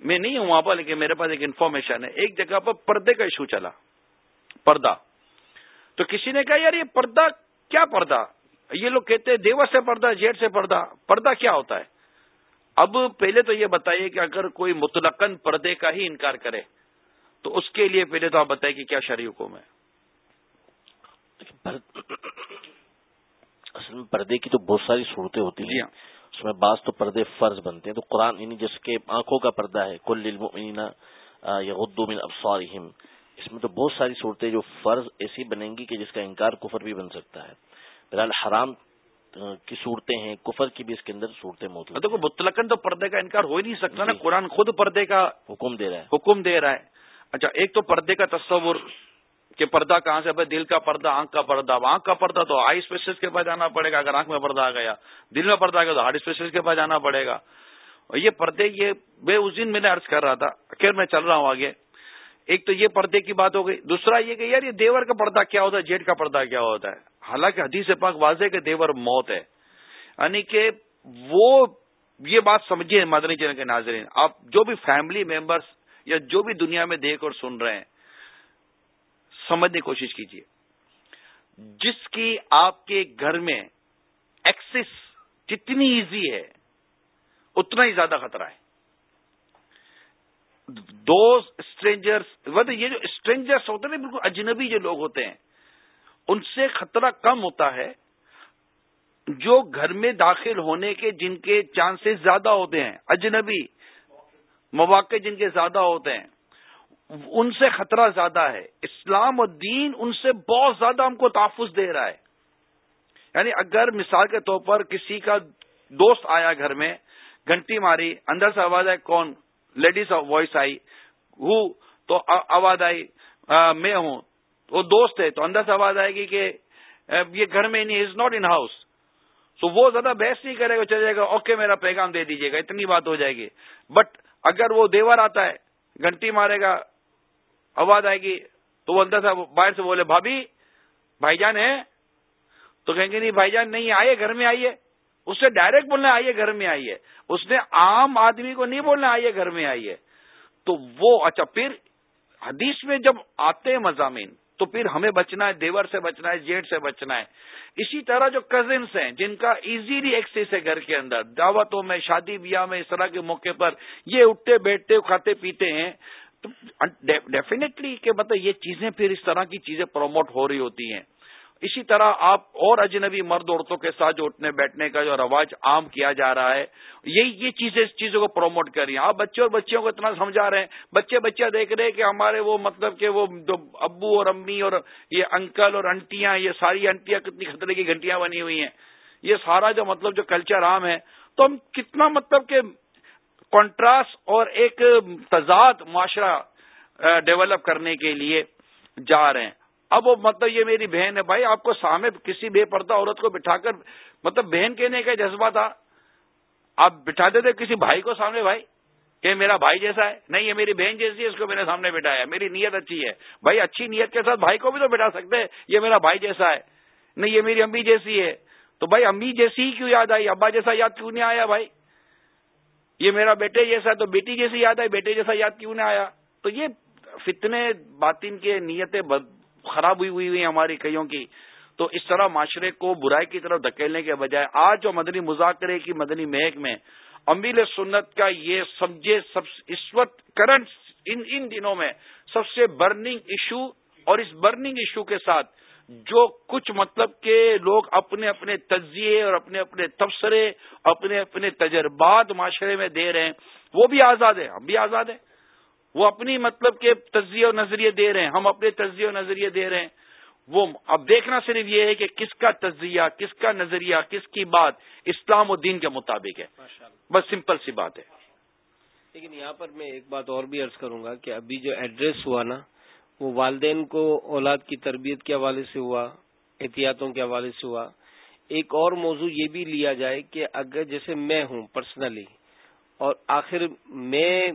میں نہیں ہوں وہاں پر لیکن میرے پاس ایک انفارمیشن ہے۔ ایک جگہ پر پردے کا ایشو چلا۔ پردہ۔ تو کسی نے کہا یار یہ پردہ کیا پردہ؟ یہ لوگ کہتے ہیں دیور سے پردہ جیٹ سے پردہ۔ پردہ کیا ہوتا ہے؟ اب پہلے تو یہ بتائیے کہ اگر کوئی متلقن پردے کا ہی انکار کرے تو اس کے لیے پہلے تو آپ بتائیے کہ کیا شرعی حکم ہے۔ اصل میں پردے کی تو بہت ساری صورتیں ہوتی ہیں۔ جی ہاں۔ اس میں بعض تو پردے فرض بنتے ہیں تو قرآن یعنی جس کے آنکھوں کا پردہ ہے کل یا غدو من ابصارہم اس میں تو بہت ساری صورتیں جو فرض ایسی بنیں گی کہ جس کا انکار کفر بھی بن سکتا ہے۔ بہرحال حرام کی صورتیں ہیں کفر کی بھی اس کے اندر صورتیں موجود دیکھو مطلقن تو پردے کا انکار ہو ہی نہیں سکتا نا۔ جی۔ قرآن خود پردے کا حکم دے رہا ہے۔ حکم دے رہا ہے۔ اچھا ایک تو پردے کا تصور کہ پردہ کہاں سے بھائی دل کا پردہ، آنکھ کا پردہ۔ آنکھ کا پردہ تو آئی اسپیشلسٹ کے پاس جانا پڑے گا۔ اگر آنکھ میں پردہ آ گیا، دل میں پردہ آ گیا تو ہارٹ اسپیشلسٹ کے پاس جانا پڑے گا۔ اور یہ پردے، یہ میں اس دن میں نے ارض کر رہا تھا، خیر میں چل رہا ہوں آگے۔ ایک تو یہ پردے کی بات ہو گئی۔ دوسرا یہ کہ یار یہ دیور کا پردہ کیا ہوتا ہے؟ جیٹ کا پردہ کیا ہوتا ہے؟ حالانکہ حدیث پاک واضح کہ دیور موت ہے۔ یعنی کہ وہ یہ بات سمجھیے، مدنی چینل کے ناظرین، آپ جو بھی فیملی ممبرس یا جو بھی دنیا میں دیکھ اور سن رہے ہیں سمجھنے کی کوشش کیجیے جس کی آپ کے گھر میں ایکسس جتنی ایزی ہے، اتنا ہی زیادہ خطرہ ہے۔ دو اسٹرینجرس یہ جو اسٹرینجرس ہوتے ہیں بالکل اجنبی جو لوگ ہوتے ہیں، ان سے خطرہ کم ہوتا ہے۔ جو گھر میں داخل ہونے کے، جن کے چانسز زیادہ ہوتے ہیں، اجنبی مواقع جن کے زیادہ ہوتے ہیں ان سے خطرہ زیادہ ہے۔ اسلام اور دین ان سے بہت زیادہ ہم کو تحفظ دے رہا ہے۔ یعنی اگر مثال کے طور پر کسی کا دوست آیا گھر میں، گھنٹی ماری، اندر سے آواز آئی، کون؟ لیڈیز وائس آئی، ہو، تو آواز آئی میں ہوں، وہ دوست ہے، تو اندر سے آواز آئے گی کہ یہ گھر میں نہیں از ناٹ ان ہاؤس تو وہ زیادہ بحث نہیں کرے گا، چلے جائے گا اوکے میرا پیغام دے دیجیے گا، اتنی بات ہو جائے گی۔ بٹ اگر وہ دیور آتا ہے، گھنٹی مارے گا آواز آئے گی۔ تو وہ اندر سے باہر سے بولے، بھابھی، بھائی جان ہے تو کہیں گے، نہیں، بھائی جان نہیں آئیے، گھر میں آئیے۔ اس سے ڈائریکٹ بولنا، آئیے، گھر میں آئیے۔ اس نے عام آدمی کو نہیں بولنا، آئیے، گھر میں آئیے۔ تو وہ اچھا پھر حدیث میں جب آتے ہیں مضامین، تو پھر ہمیں بچنا ہے، دیور سے بچنا ہے جیٹ سے بچنا ہے۔ اسی طرح جو کزنس ہیں، جن کا ایزیلی ایکسیس ہے گھر کے اندر، دعوتوں میں، شادی بیاہ میں، اس طرح کے موقع پر یہ اٹھتے، بیٹھتے، کھاتے، پیتے ہیں۔ ڈیفینیٹلی کہ مطلب یہ چیزیں پھر اس طرح کی چیزیں پروموٹ ہو رہی ہوتی ہیں۔ اسی طرح آپ اور اجنبی مرد عورتوں کے ساتھ جو اٹھنے بیٹھنے کا جو رواج عام کیا جا رہا ہے، یہی یہ چیزیں اس چیزوں کو پروموٹ کر رہی ہیں۔ آپ بچے اور بچیوں کو اتنا سمجھا رہے ہیں۔ بچے بچہ دیکھ رہے ہیں کہ ہمارے وہ مطلب کہ وہ جو ابو اور امی اور یہ انکل اور انٹیاں، یہ ساری انٹیاں کتنی خطرے کی گھنٹیاں بنی ہوئی ہیں۔ یہ سارا جو مطلب جو کلچر عام ہے، تو ہم کتنا مطلب کہ کانٹراسٹ اور ایک تضاد معاشرہ ڈیولپ کرنے کے لیے جا رہے ہیں۔ اب وہ مطلب یہ میری بہن ہے، بھائی آپ کو سامنے کسی بے پردہ عورت کو بٹھا کر مطلب بہن کہنے کا جذبہ تھا۔ آپ بٹھاتے تھے کسی بھائی کو سامنے، بھائی کہ میرا بھائی جیسا ہے۔ نہیں، یہ میری بہن جیسی ہے، اس کو میرے سامنے بٹھایا میری نیت اچھی ہے۔ بھائی، اچھی نیت کے ساتھ بھائی کو بھی تو بٹھا سکتے ہیں۔ یہ میرا بھائی جیسا ہے۔ نہیں، یہ میری امی جیسی ہے۔ تو بھائی، امی جیسی ہی کیوں یاد آئی؟ ابا جیسا یاد کیوں نہیں آیا بھائی؟ یہ میرا بیٹے جیسا تو بیٹی جیسی یاد آئی، بیٹے جیسا یاد کیوں نہیں آیا؟ تو یہ فتنے باطن کے نیتیں خراب ہوئی ہوئی ہوئی ہماری کئیوں کی۔ تو اس طرح معاشرے کو برائی کی طرف دھکیلنے کے بجائے آج جو مدنی مذاکرے کی مدنی مہک میں امیل سنت کا یہ سمجھے سب اس وقت کرنٹ ان ان دنوں میں سب سے برننگ ایشو اور اس برننگ ایشو کے ساتھ جو کچھ مطلب کہ لوگ اپنے اپنے تجزیے اور اپنے اپنے تبصرے اپنے اپنے تجربات معاشرے میں دے رہے ہیں وہ بھی آزاد ہیں ہم بھی آزاد ہیں۔ وہ اپنی مطلب کہ تجزیے اور نظریے دے رہے ہیں ہم اپنے تجزیے اور نظریے دے رہے ہیں۔ وہ اب دیکھنا صرف یہ ہے کہ کس کا تجزیہ کس کا نظریہ کس کی بات اسلام و دین کے مطابق ہے۔ بس سمپل سی بات ہے۔ لیکن یہاں پر میں ایک بات اور بھی ارض کروں گا کہ ابھی جو ایڈریس ہوا نا وہ والدین کو اولاد کی تربیت کے حوالے سے ہوا، احتیاطوں کے حوالے سے ہوا۔ ایک اور موضوع یہ بھی لیا جائے کہ اگر جیسے میں ہوں پرسنلی اور آخر میں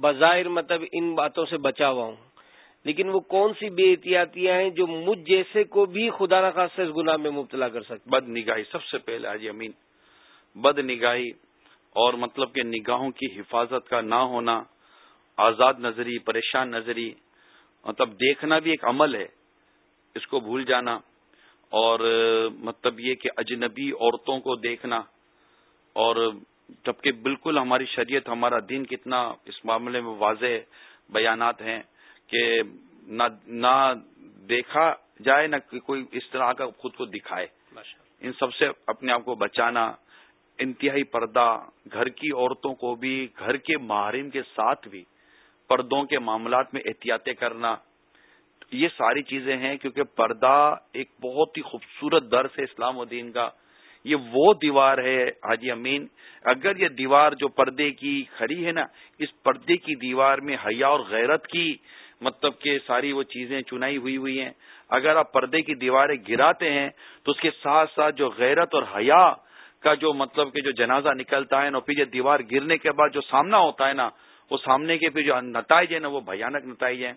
بظاہر مطلب ان باتوں سے بچا ہوا ہوں، لیکن وہ کون سی بے احتیاطیاں ہیں جو مجھ جیسے کو بھی خدا نخواست اس گناہ میں مبتلا کر سکتے بد نگاہی، سب سے پہلے آج امین، بد نگاہی اور مطلب کہ نگاہوں کی حفاظت کا نہ ہونا، آزاد نظری، پریشان نظری مطلب دیکھنا بھی ایک عمل ہے اس کو بھول جانا اور مطلب یہ کہ اجنبی عورتوں کو دیکھنا اور جبکہ بالکل ہماری شریعت ہمارا دین کتنا اس معاملے میں واضح بیانات ہیں کہ نہ دیکھا جائے نہ کوئی اس طرح کا خود کو دکھائے۔ ان سب سے اپنے آپ کو بچانا انتہائی پردہ گھر کی عورتوں کو بھی گھر کے ماہرین کے ساتھ بھی پردوں کے معاملات میں احتیاطیں کرنا، یہ ساری چیزیں ہیں کیونکہ پردہ ایک بہت ہی خوبصورت درس ہے اسلام و دین کا۔ یہ وہ دیوار ہے، حاجی امین، اگر یہ دیوار جو پردے کی کھڑی ہے نا، اس پردے کی دیوار میں حیا اور غیرت کی مطلب کہ ساری وہ چیزیں چنائی ہوئی ہوئی ہیں۔ اگر آپ پردے کی دیواریں گراتے ہیں، تو اس کے ساتھ ساتھ جو غیرت اور حیا کا جو مطلب کہ جو جنازہ نکلتا ہے نا پھر یہ دیوار گرنے کے بعد جو سامنا ہوتا ہے نا وہ سامنے کے پھر جو نتائج ہیں نا وہ بھیانک نتائج ہیں۔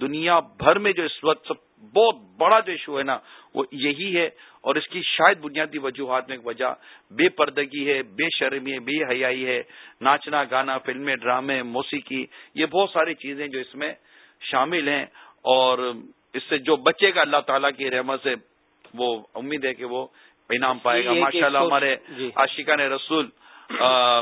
دنیا بھر میں جو اس وقت سب بہت بڑا جو ایشو ہے نا وہ یہی ہے۔ اور اس کی شاید بنیادی وجوہات میں ایک وجہ بے پردگی ہے بے شرمی ہے بے حیائی ہے۔ ناچنا گانا فلمیں ڈرامے موسیقی یہ بہت ساری چیزیں جو اس میں شامل ہیں۔ اور اس سے جو بچے گا اللہ تعالیٰ کی رحمت سے وہ امید ہے کہ وہ انعام پائے گا۔ ماشاء اللہ ہمارے جی۔ عاشقان رسول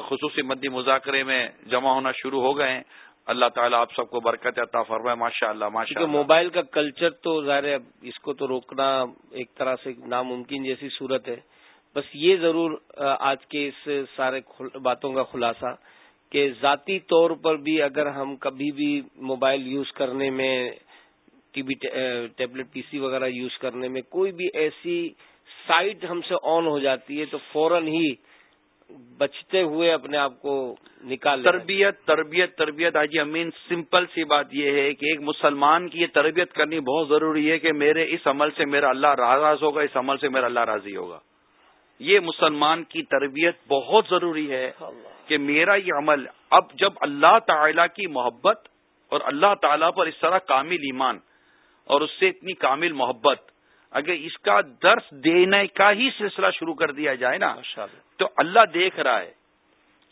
خصوصی مدی مذاکرے میں جمع ہونا شروع ہو گئے ہیں۔ اللہ تعالیٰ آپ سب کو برکت عطا فرمائے ماشاء اللہ ماشاء اللہ موبائل کا کلچر تو ظاہر ہے، اس کو تو روکنا ایک طرح سے ناممکن جیسی صورت ہے۔ بس یہ ضرور آج کے اس سارے باتوں کا خلاصہ کہ ذاتی طور پر بھی اگر ہم کبھی بھی موبائل یوز کرنے میں، ٹی وی ٹیبلٹ، پی سی وغیرہ یوز کرنے میں کوئی بھی ایسی سائٹ ہم سے آن ہو جاتی ہے تو فوراً ہی بچتے ہوئے اپنے آپ کو نکال تربیت تربیت تربیت آجی امین، سمپل سی بات یہ ہے کہ ایک مسلمان کی یہ تربیت کرنی بہت ضروری ہے کہ میرے اس عمل سے میرا اللہ راز ہوگا، اس عمل سے میرا اللہ راضی ہوگا۔ یہ مسلمان کی تربیت بہت ضروری ہے کہ میرا یہ عمل اب جب اللہ تعالی کی محبت اور اللہ تعالی پر اس طرح کامل ایمان اور اس سے اتنی کامل محبت اگر اس کا درس دینے کا ہی سلسلہ شروع کر دیا جائے نا تو اللہ دیکھ رہا ہے۔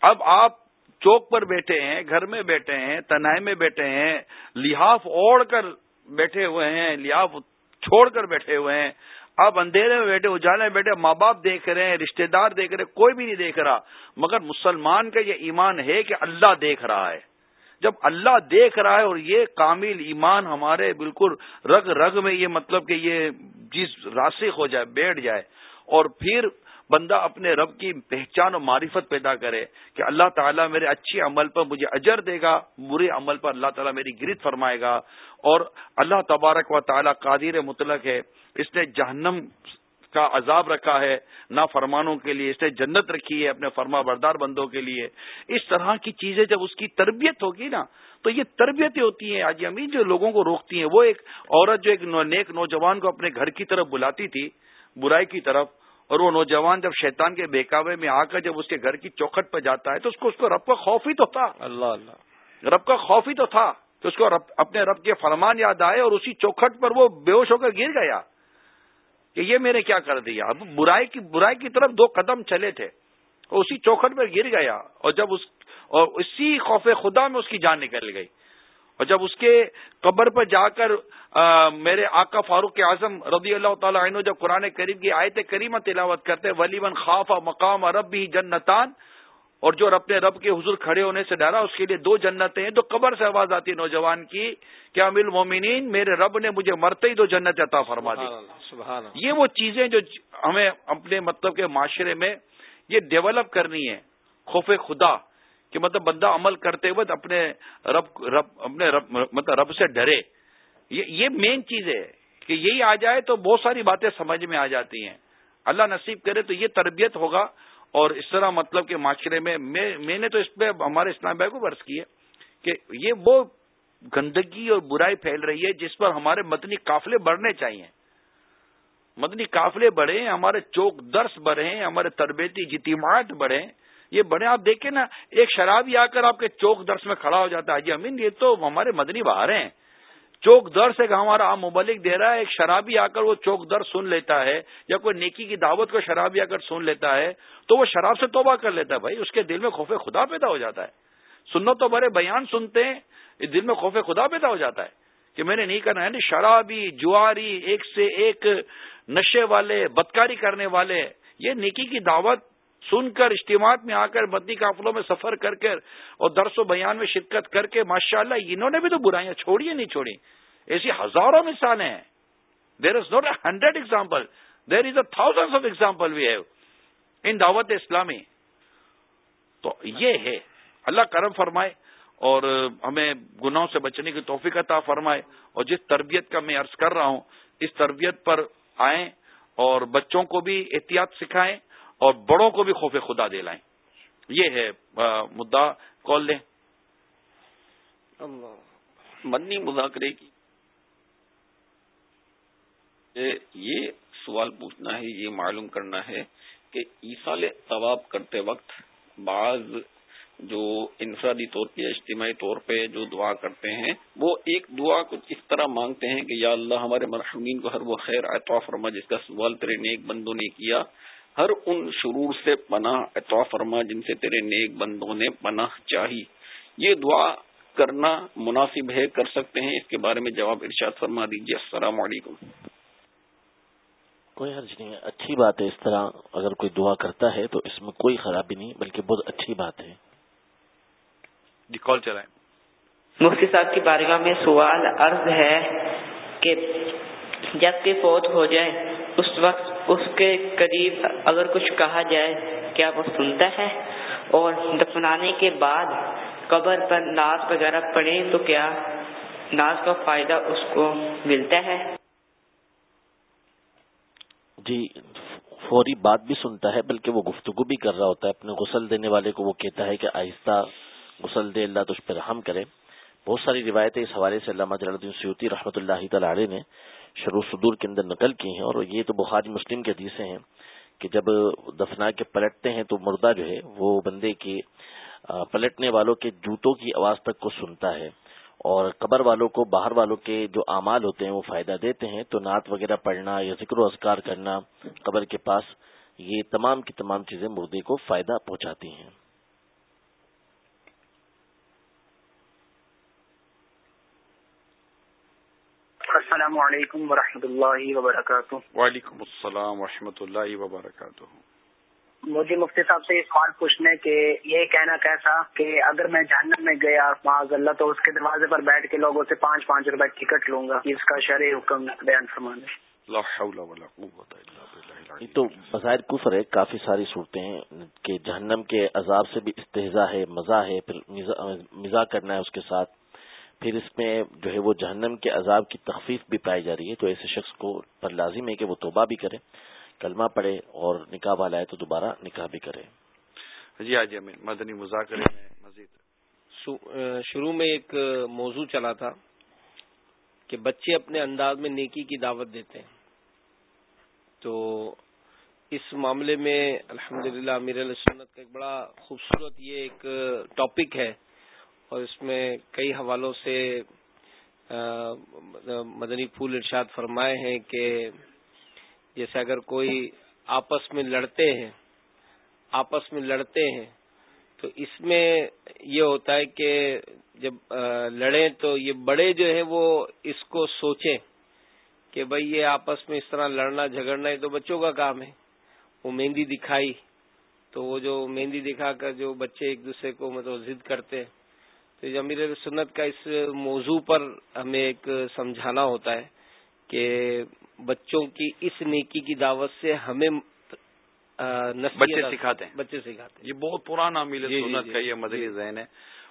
اب آپ چوک پر بیٹھے ہیں گھر میں بیٹھے ہیں تنہائی میں بیٹھے ہیں لحاف اوڑھ کر بیٹھے ہوئے ہیں لحاف چھوڑ کر بیٹھے ہوئے ہیں۔ آپ اندھیرے میں بیٹھے اجالے میں بیٹھے ماں باپ دیکھ رہے ہیں رشتہ دار دیکھ رہے ہیں کوئی بھی نہیں دیکھ رہا۔ مگر مسلمان کا یہ ایمان ہے کہ اللہ دیکھ رہا ہے۔ جب اللہ دیکھ رہا ہے اور یہ کامل ایمان ہمارے بالکل رگ رگ میں یہ مطلب کہ یہ چیز راسخ ہو جائے، بیٹھ جائے، اور پھر بندہ اپنے رب کی پہچان و معرفت پیدا کرے کہ اللہ تعالیٰ میرے اچھے عمل پر مجھے اجر دے گا، برے عمل پر اللہ تعالیٰ میری گرت فرمائے گا، اور اللہ تبارک و تعالیٰ قادر مطلق ہے، اس نے جہنم کا عذاب رکھا ہے نہ فرمانوں کے لیے اس نے جنت رکھی ہے اپنے فرما بردار بندوں کے لیے۔ اس طرح کی چیزیں جب اس کی تربیت ہوگی نا تو یہ تربیتیں ہوتی ہیں۔ آج امین جو لوگوں کو روکتی ہیں وہ ایک عورت جو ایک نیک نوجوان کو اپنے گھر کی طرف بلاتی تھی برائی کی طرف اور وہ نوجوان جب شیطان کے بہکاوے میں آ کر جب اس کے گھر کی چوکھٹ پہ جاتا ہے تو اس کو اس کو رب کا خوف ہی تو تھا۔ اللہ اللہ۔ رب کا خوف ہی تو تھا تو اس کو رب اپنے رب کے فرمان یاد آئے اور اسی چوکھٹ پر وہ بے ہوش ہو کر گر گیا۔ کہ یہ میں نے کیا کر دیا؟ اب برائی کی برائی کی طرف دو قدم چلے تھے۔ اور اسی چوکھٹ پر گر گیا اور جب اس اور اسی خوف خدا میں اس کی جان نکل گئی۔ اور جب اس کے قبر پر جا کر میرے آقا فاروق اعظم رضی اللہ تعالیٰ عنہ جب قرآن کریم کی آیت کریمہ تلاوت کرتے ولی من خوف مقام عرب بھی جنتان اور جو اپنے رب کے حضور کھڑے ہونے سے ڈرا اس کے لیے دو جنتیں ہیں۔ تو قبر سے آواز آتی ہے نوجوان کی کیا مل مومنین میرے رب نے مجھے مرتے ہی دو جنت عطا فرما دی۔ یہ وہ چیزیں جو ہمیں اپنے مطلب کے معاشرے میں یہ ڈیولپ کرنی ہے خوف خدا کہ مطلب بندہ عمل کرتے ہوئے اپنے رب رب اپنے رب مطلب رب سے ڈرے۔ یہ مین چیز ہے کہ یہی آ جائے تو بہت ساری باتیں سمجھ میں آ جاتی ہیں۔ اللہ نصیب کرے تو یہ تربیت ہوگا۔ اور اس طرح مطلب کہ معاشرے میں میں نے تو اس پہ ہمارے اسلام بھائی کو برس کی ہے کہ یہ وہ گندگی اور برائی پھیل رہی ہے جس پر ہمارے مدنی قافلے بڑھنے چاہیے مدنی قافلے بڑھے ہمارے چوک درس بڑھے ہمارے تربیتی جتیمات بڑھے یہ بڑے آپ دیکھیں نا، ایک شرابی آ کر آپ کے چوک درس میں کھڑا ہو جاتا ہے۔ جی امین، یہ تو ہمارے مدنی باہر ہیں۔ چوک در سے ہمارا عام مبلک دے رہا ہے، ایک شرابی آ کر وہ چوک در سن لیتا ہے، یا کوئی نیکی کی دعوت کو شرابی آ کر سن لیتا ہے، تو وہ شراب سے توبہ کر لیتا ہے بھائی، اس کے دل میں خوف خدا پیدا ہو جاتا ہے۔ سنو تو بڑے بیان سنتے ہیں دل میں خوف خدا پیدا ہو جاتا ہے کہ میں نے نہیں کرنا ہے شرابی، جواری، ایک سے ایک نشے والے، بدکاری کرنے والے، یہ نیکی کی دعوت سن کر اجتماعات میں آ کر بدنی قافلوں میں سفر کر کر اور درس و بیان میں شرکت کر کے ماشاء اللہ انہوں نے بھی تو برائیاں چھوڑی نہیں چھوڑی ایسی ہزاروں مثالیں ہیں there is not a hundred example there is a thousand of example we have in Dawat Islami. تو یہ ہے. اللہ کرم فرمائے اور ہمیں گناہوں سے بچنے کی توفیق عطا فرمائے اور جس تربیت کا میں عرض کر رہا ہوں، اس تربیت پر آئیں اور بچوں کو بھی احتیاط سکھائیں اور بڑوں کو بھی خوف خدا دلائیں۔ یہ ہے مدعا کال لیں۔ منی مذاکرے کی۔ یہ سوال پوچھنا ہے، یہ معلوم کرنا ہے کہ ایسال ثواب کرتے وقت بعض جو انفرادی طور پہ، اجتماعی طور پہ جو دعا کرتے ہیں، وہ ایک دعا کچھ اس طرح مانگتے ہیں کہ یا اللہ ہمارے مرحومین کو ہر وہ خیر اعتوا فرما، جس کا سوال تیرے نیک بندوں نے کیا۔ ہر ان شرور سے پناہ اعتوا فرما جن سے تیرے نیک بندوں نے پناہ چاہی۔ یہ دعا کرنا مناسب ہے کر سکتے ہیں۔ اس کے بارے میں جواب ارشاد فرما دیجیے۔ السلام علیکم۔ کوئی حرج نہیں ہے۔ اچھی بات ہے اس طرح اگر کوئی دعا کرتا ہے تو اس میں کوئی خرابی نہیں بلکہ بہت اچھی بات ہے۔ جی کال چلائیں۔ مفتی صاحب کی بارگاہ میں سوال عرض ہے کہ جبکہ فوت ہو جائے اس وقت اس کے قریب اگر کچھ کہا جائے کیا وہ سنتا ہے؟ اور دفنانے کے بعد قبر پر ناز وغیرہ پڑے تو کیا ناز کا فائدہ اس کو ملتا ہے؟ جی فوری بات بھی سنتا ہے، بلکہ وہ گفتگو بھی کر رہا ہوتا ہے۔ اپنے غسل دینے والے کو وہ کہتا ہے کہ آہستہ غسل دے، اللہ تو اس پہ رحم کرے۔ بہت ساری روایتیں اس حوالے سے علامہ جلال الدین سیوتی رحمۃ اللہ تعالی نے شروع صدور کے اندر نقل کی ہیں اور یہ تو بخاری مسلم کے حدیثیں ہیں کہ جب دفنا کے پلٹتے ہیں تو مردہ جو ہے وہ بندے کے پلٹنے والوں کے جوتوں کی آواز تک کو سنتا ہے اور قبر والوں کو، باہر والوں کے جو اعمال ہوتے ہیں وہ فائدہ دیتے ہیں تو نعت وغیرہ پڑھنا یا ذکر و اذکار کرنا قبر کے پاس یہ تمام کی تمام چیزیں مردے کو فائدہ پہنچاتی ہیں۔ السلام علیکم ورحمۃ اللہ وبرکاتہ۔ وعلیکم السلام ورحمۃ اللہ وبرکاتہ۔ مجھے مفتی صاحب سے یہ سوال پوچھنے کہ یہ کہنا کیسا کہ اگر میں جہنم میں گیا معاذ اللہ تو اس کے دروازے پر بیٹھ کے لوگوں سے پانچ پانچ روپے ٹکٹ لوں گا۔ اس کا شرح حکم بیان فرمانے یہ تو بظاہر کفر ہے کافی ساری صورتیں ہیں کہ جہنم کے عذاب سے بھی استحضا ہے مزہ ہے پھر مزاح کرنا ہے اس کے ساتھ۔ پھر اس میں جو ہے وہ جہنم کے عذاب کی تخفیف بھی پائی جا رہی ہے تو ایسے شخص کو پر لازم ہے کہ وہ توبہ بھی کرے کلمہ پڑھے اور نکاح والا ہے تو دوبارہ نکاح بھی کرے۔ جی آج مدنی مذاکرے مزید۔ شروع میں ایک موضوع چلا تھا کہ بچے اپنے انداز میں نیکی کی دعوت دیتے ہیں۔ تو اس معاملے میں الحمدللہ للہ امیر سنت کا ایک بڑا خوبصورت یہ ایک ٹاپک ہے۔ اور اس میں کئی حوالوں سے مدنی پھول ارشاد فرمائے ہیں کہ جیسے اگر کوئی آپس میں لڑتے ہیں، آپس میں لڑتے ہیں، تو اس میں یہ ہوتا ہے کہ جب لڑیں تو یہ بڑے جو ہے وہ اس کو سوچیں کہ بھائی یہ آپس میں اس طرح لڑنا، جھگڑنا یہ تو بچوں کا کام ہے۔ وہ مہندی دکھائی تو وہ جو مہندی دکھا کر جو بچے ایک دوسرے کو مطلب ضد کرتے تو جمیر سنت کا اس موضوع پر ہمیں ایک سمجھانا ہوتا ہے کہ بچوں کی اس نیکی کی دعوت سے ہمیں بچے سکھاتے ہیں۔ بچے سکھاتے ہیں۔ یہ بہت پرانا میل جی، جی، سنت جی۔ کا یہ مدری ذہن ہے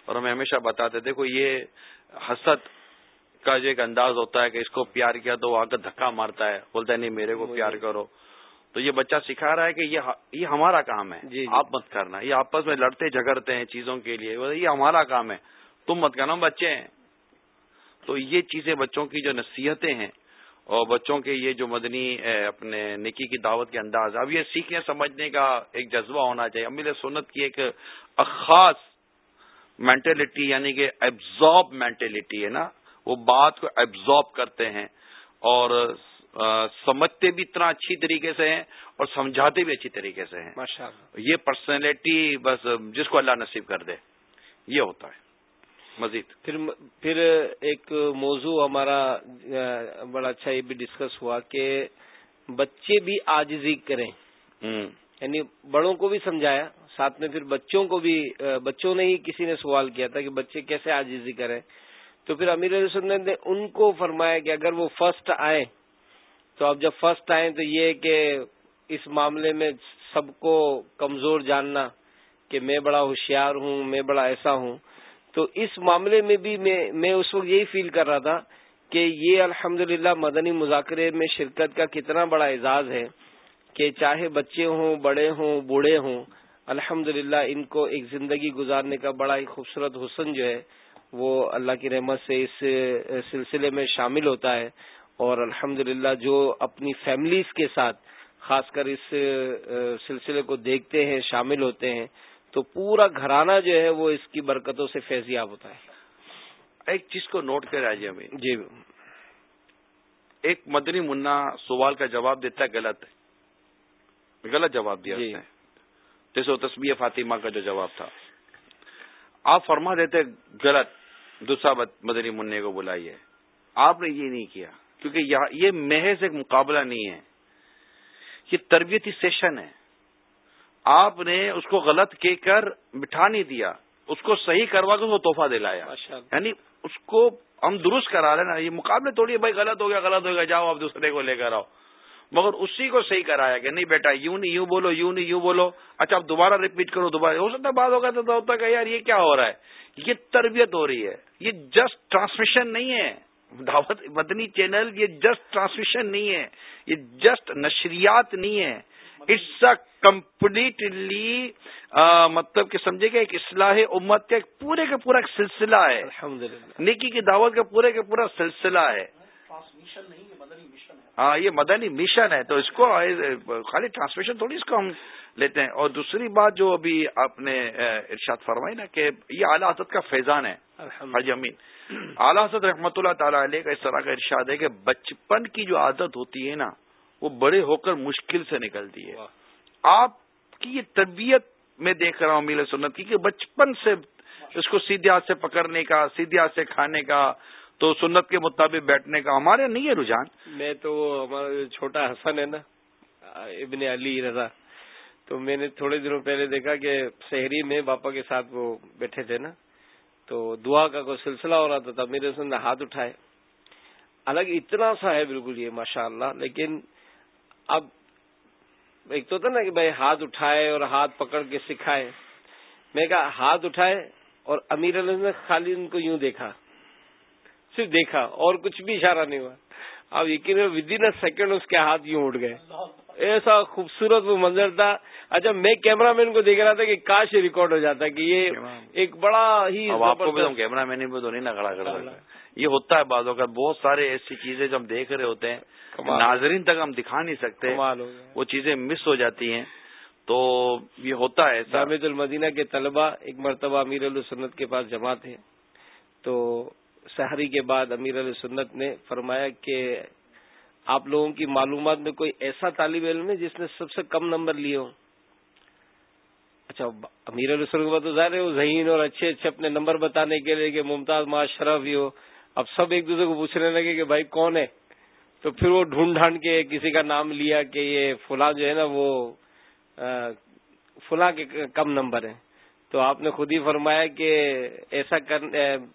اور ہمیں ہمیشہ بتاتے دیکھو یہ حسد کا جو ایک انداز ہوتا ہے کہ اس کو پیار کیا تو وہ آ کر دھکا مارتا ہے بولتا ہے نہیں میرے کو پیار کرو۔ تو یہ بچہ سکھا رہا ہے کہ یہ ہمارا کام ہے جی, جی۔ آپ مت کرنا یہ آپس میں لڑتے جھگڑتے ہیں چیزوں کے لیے یہ ہمارا کام ہے تم مت کرنا بچے ہیں تو یہ چیزیں بچوں کی جو نصیحتیں ہیں اور بچوں کے یہ جو مدنی اپنے نکی کی دعوت کے انداز اب یہ سیکھنے سمجھنے کا ایک جذبہ ہونا چاہیے امیل سنت کی ایک خاص مینٹلٹی یعنی کہ ایبزارب مینٹلٹی ہے نا وہ بات کو ایبزارب کرتے ہیں اور سمجھتے بھی اتنا اچھی طریقے سے ہیں اور سمجھاتے بھی اچھی طریقے سے ہیں۔ یہ پرسنالٹی بس جس کو اللہ نصیب کر دے یہ ہوتا ہے۔ مزید۔ پھر پھر ایک موضوع ہمارا بڑا اچھا یہ بھی ڈسکس ہوا کہ بچے بھی آجزی کریں۔ یعنی بڑوں کو بھی سمجھایا ساتھ میں پھر بچوں کو بھی بچوں نے ہی کسی نے سوال کیا تھا کہ بچے کیسے آجزی کریں؟ تو پھر امیر علیہ سنت نے ان کو فرمایا کہ اگر وہ فرسٹ آئے تو اب جب فرسٹ آئے تو یہ کہ اس معاملے میں سب کو کمزور جاننا کہ میں بڑا ہوشیار ہوں، میں بڑا ایسا ہوں۔ تو اس معاملے میں بھی میں اس وقت یہی فیل کر رہا تھا کہ یہ الحمد مدنی مذاکرے میں شرکت کا کتنا بڑا اعزاز ہے کہ چاہے بچے ہوں، بڑے ہوں، بوڑھے ہوں الحمد ان کو ایک زندگی گزارنے کا بڑا ہی خوبصورت حسن جو ہے وہ اللہ کی رحمت سے اس سلسلے میں شامل ہوتا ہے۔ اور الحمد جو اپنی فیملیز کے ساتھ خاص کر اس سلسلے کو دیکھتے ہیں شامل ہوتے ہیں تو پورا گھرانہ جو ہے وہ اس کی برکتوں سے فیضیاب ہوتا ہے۔ ایک چیز کو نوٹ کر آئیے ہمیں۔ جی۔ ایک مدنی منا سوال کا جواب دیتا ہے غلط ہے۔ غلط جواب دیا جی۔ جیسے تسبیح فاطمہ کا جو جواب تھا۔ آپ فرما دیتے غلط دوسرا مدنی منع کو بلائیے۔ آپ نے یہ نہیں کیا۔ کیونکہ یہ محض ایک مقابلہ نہیں ہے۔ یہ تربیتی سیشن ہے۔ آپ نے اس کو غلط کہہ کر بٹھا نہیں دیا۔ اس کو صحیح کروا کر وہ تحفہ دلایا۔ یعنی اس کو ہم درست کرا رہے نا۔ یہ مقابلے توڑیے بھائی غلط ہو گیا غلط ہو گیا جاؤ آپ دوسرے کو لے کر آؤ۔ مگر اسی کو صحیح کرایا کہ نہیں بیٹا یوں نہیں یوں بولو یوں نہیں یوں بولو۔ اچھا آپ دوبارہ ریپیٹ کرو دوبارہ۔ ہو سکتا ہے بات ہوگا تو ہوتا کہ یار یہ کیا ہو رہا ہے؟ یہ تربیت ہو رہی ہے۔ یہ جسٹ ٹرانسمیشن نہیں ہے۔ دعوت مدنی چینل یہ جسٹ ٹرانسمیشن نہیں ہے یہ جسٹ نشریات نہیں ہے۔ اٹس اے کمپلیٹلی مطلب کہ سمجھے گا ایک اصلاح امت کا ایک پورے کا پورا ایک سلسلہ ہے۔ نیکی کی دعوت کا پورے کا پورا سلسلہ ہے۔ ہاں یہ مدنی مشن ہے۔ تو اس کو خالی ٹرانسمیشن تھوڑی اس کو ہم لیتے ہیں۔ اور دوسری بات جو ابھی آپ نے ارشاد فرمائی نا کہ یہ اعلیٰ حضرت کا فیضان ہے۔ حج امین۔ اعلیٰ حضرت رحمۃ اللہ تعالی علیہ کا اس طرح کا ارشاد ہے کہ بچپن کی جو عادت ہوتی ہے نا، وہ بڑے ہو کر مشکل سے نکلتی ہے۔ آپ کی یہ تربیت میں دیکھ رہا ہوں میل سنت کی کہ بچپن سے اس کو سیدھے ہاتھ سے پکڑنے کا، سیدھے ہاتھ سے کھانے کا، تو سنت کے مطابق بیٹھنے کا، ہمارے نہیں ہے رجحان؟ میں تو ہمارا چھوٹا حسن ہے نا، ابن علی رضا، تو میں نے تھوڑے دنوں پہلے دیکھا کہ شہری میں باپا کے ساتھ وہ بیٹھے تھے نا۔ تو دعا کا کوئی سلسلہ ہو رہا تھا میرے نے ہاتھ اٹھائے۔ الگ اتنا سا ہے بالکل یہ ماشاء اللہ لیکن اب ایک تو تھا نا کہ بھائی ہاتھ اٹھائے اور ہاتھ پکڑ کے سکھائے۔ میں کہا ہاتھ اٹھائے اور امیر علیہ نے خالی ان کو یوں دیکھا، صرف دیکھا اور کچھ بھی اشارہ نہیں ہوا۔ اب یقین ود ان اے سیکنڈ اس کے ہاتھ یوں اٹھ گئے۔ ایسا خوبصورت وہ منظر تھا۔ اچھا میں کیمرہ مین کو دیکھ رہا تھا کہ کاش یہ ریکارڈ ہو جاتا کہ یہ ایک بڑا ہی کیمرہ مین تو نہیں نہ کھڑا کر یہ ہوتا ہے بعض اوقات بہت سارے ایسی چیزیں جو ہم دیکھ رہے ہوتے ہیں ناظرین تک ہم دکھا نہیں سکتے۔ وہ چیزیں مس ہو جاتی ہیں۔ تو یہ ہوتا ہے جامع المدینہ کے طلبہ ایک مرتبہ امیر السنت کے پاس جمع تھے۔ تو سحری کے بعد امیر علیہ سنت نے فرمایا کہ آپ لوگوں کی معلومات میں کوئی ایسا طالب علم ہے جس نے سب سے کم نمبر لیے ہوں؟ اچھا امیر السلم تو ظاہر ہے وہ ذہین اور اچھے اچھے اپنے نمبر بتانے کے لیے کہ ممتاز ماں شرف ہی ہو۔ اب سب ایک دوسرے کو پوچھنے لگے کہ بھائی کون ہے؟ تو پھر وہ ڈھونڈ ڈھانڈ کے کسی کا نام لیا کہ یہ فلاں جو ہے نا وہ فلاں کے کم نمبر ہیں۔ تو آپ نے خود ہی فرمایا کہ ایسا کر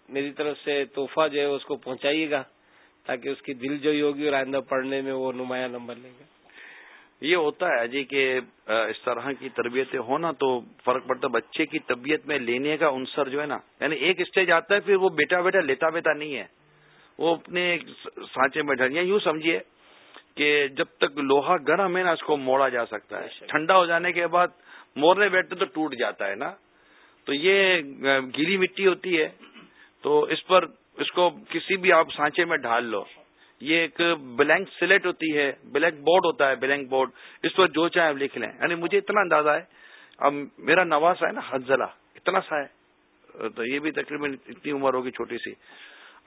میری طرف سے تحفہ جو ہے اس کو پہنچائیے گا۔ تاکہ اس کی دل جو ہوگی اور آئندہ پڑھنے میں وہ نمایاں نمبر لے گا۔ یہ ہوتا ہے جی کہ اس طرح کی تربیتیں ہونا تو فرق پڑتا ہے۔ بچے کی طبیعت میں لینے کا عنصر جو ہے نا یعنی ایک اسٹیج آتا ہے پھر وہ بیٹا بیٹا لیتا بیٹا نہیں ہے۔ وہ اپنے سانچے میں ڈھر یوں سمجھیے کہ جب تک لوہا گرم ہے نا اس کو موڑا جا سکتا ہے۔ ٹھنڈا ہو جانے کے بعد مورنے بیٹھتے تو ٹوٹ جاتا ہے نا۔ تو یہ گیلی مٹی ہوتی ہے۔ تو اس پر اس کو کسی بھی آپ سانچے میں ڈھال لو۔ یہ ایک بلینک سلیٹ ہوتی ہے بلیک بورڈ ہوتا ہے، بلینک بورڈ۔ اس پر جو چاہے لکھ لیں۔ یعنی مجھے اتنا اندازہ ہے۔ اب میرا نواسا ہے نا حضلہ اتنا سا ہے۔ تو یہ بھی تقریباً اتنی عمر ہوگی چھوٹی سی۔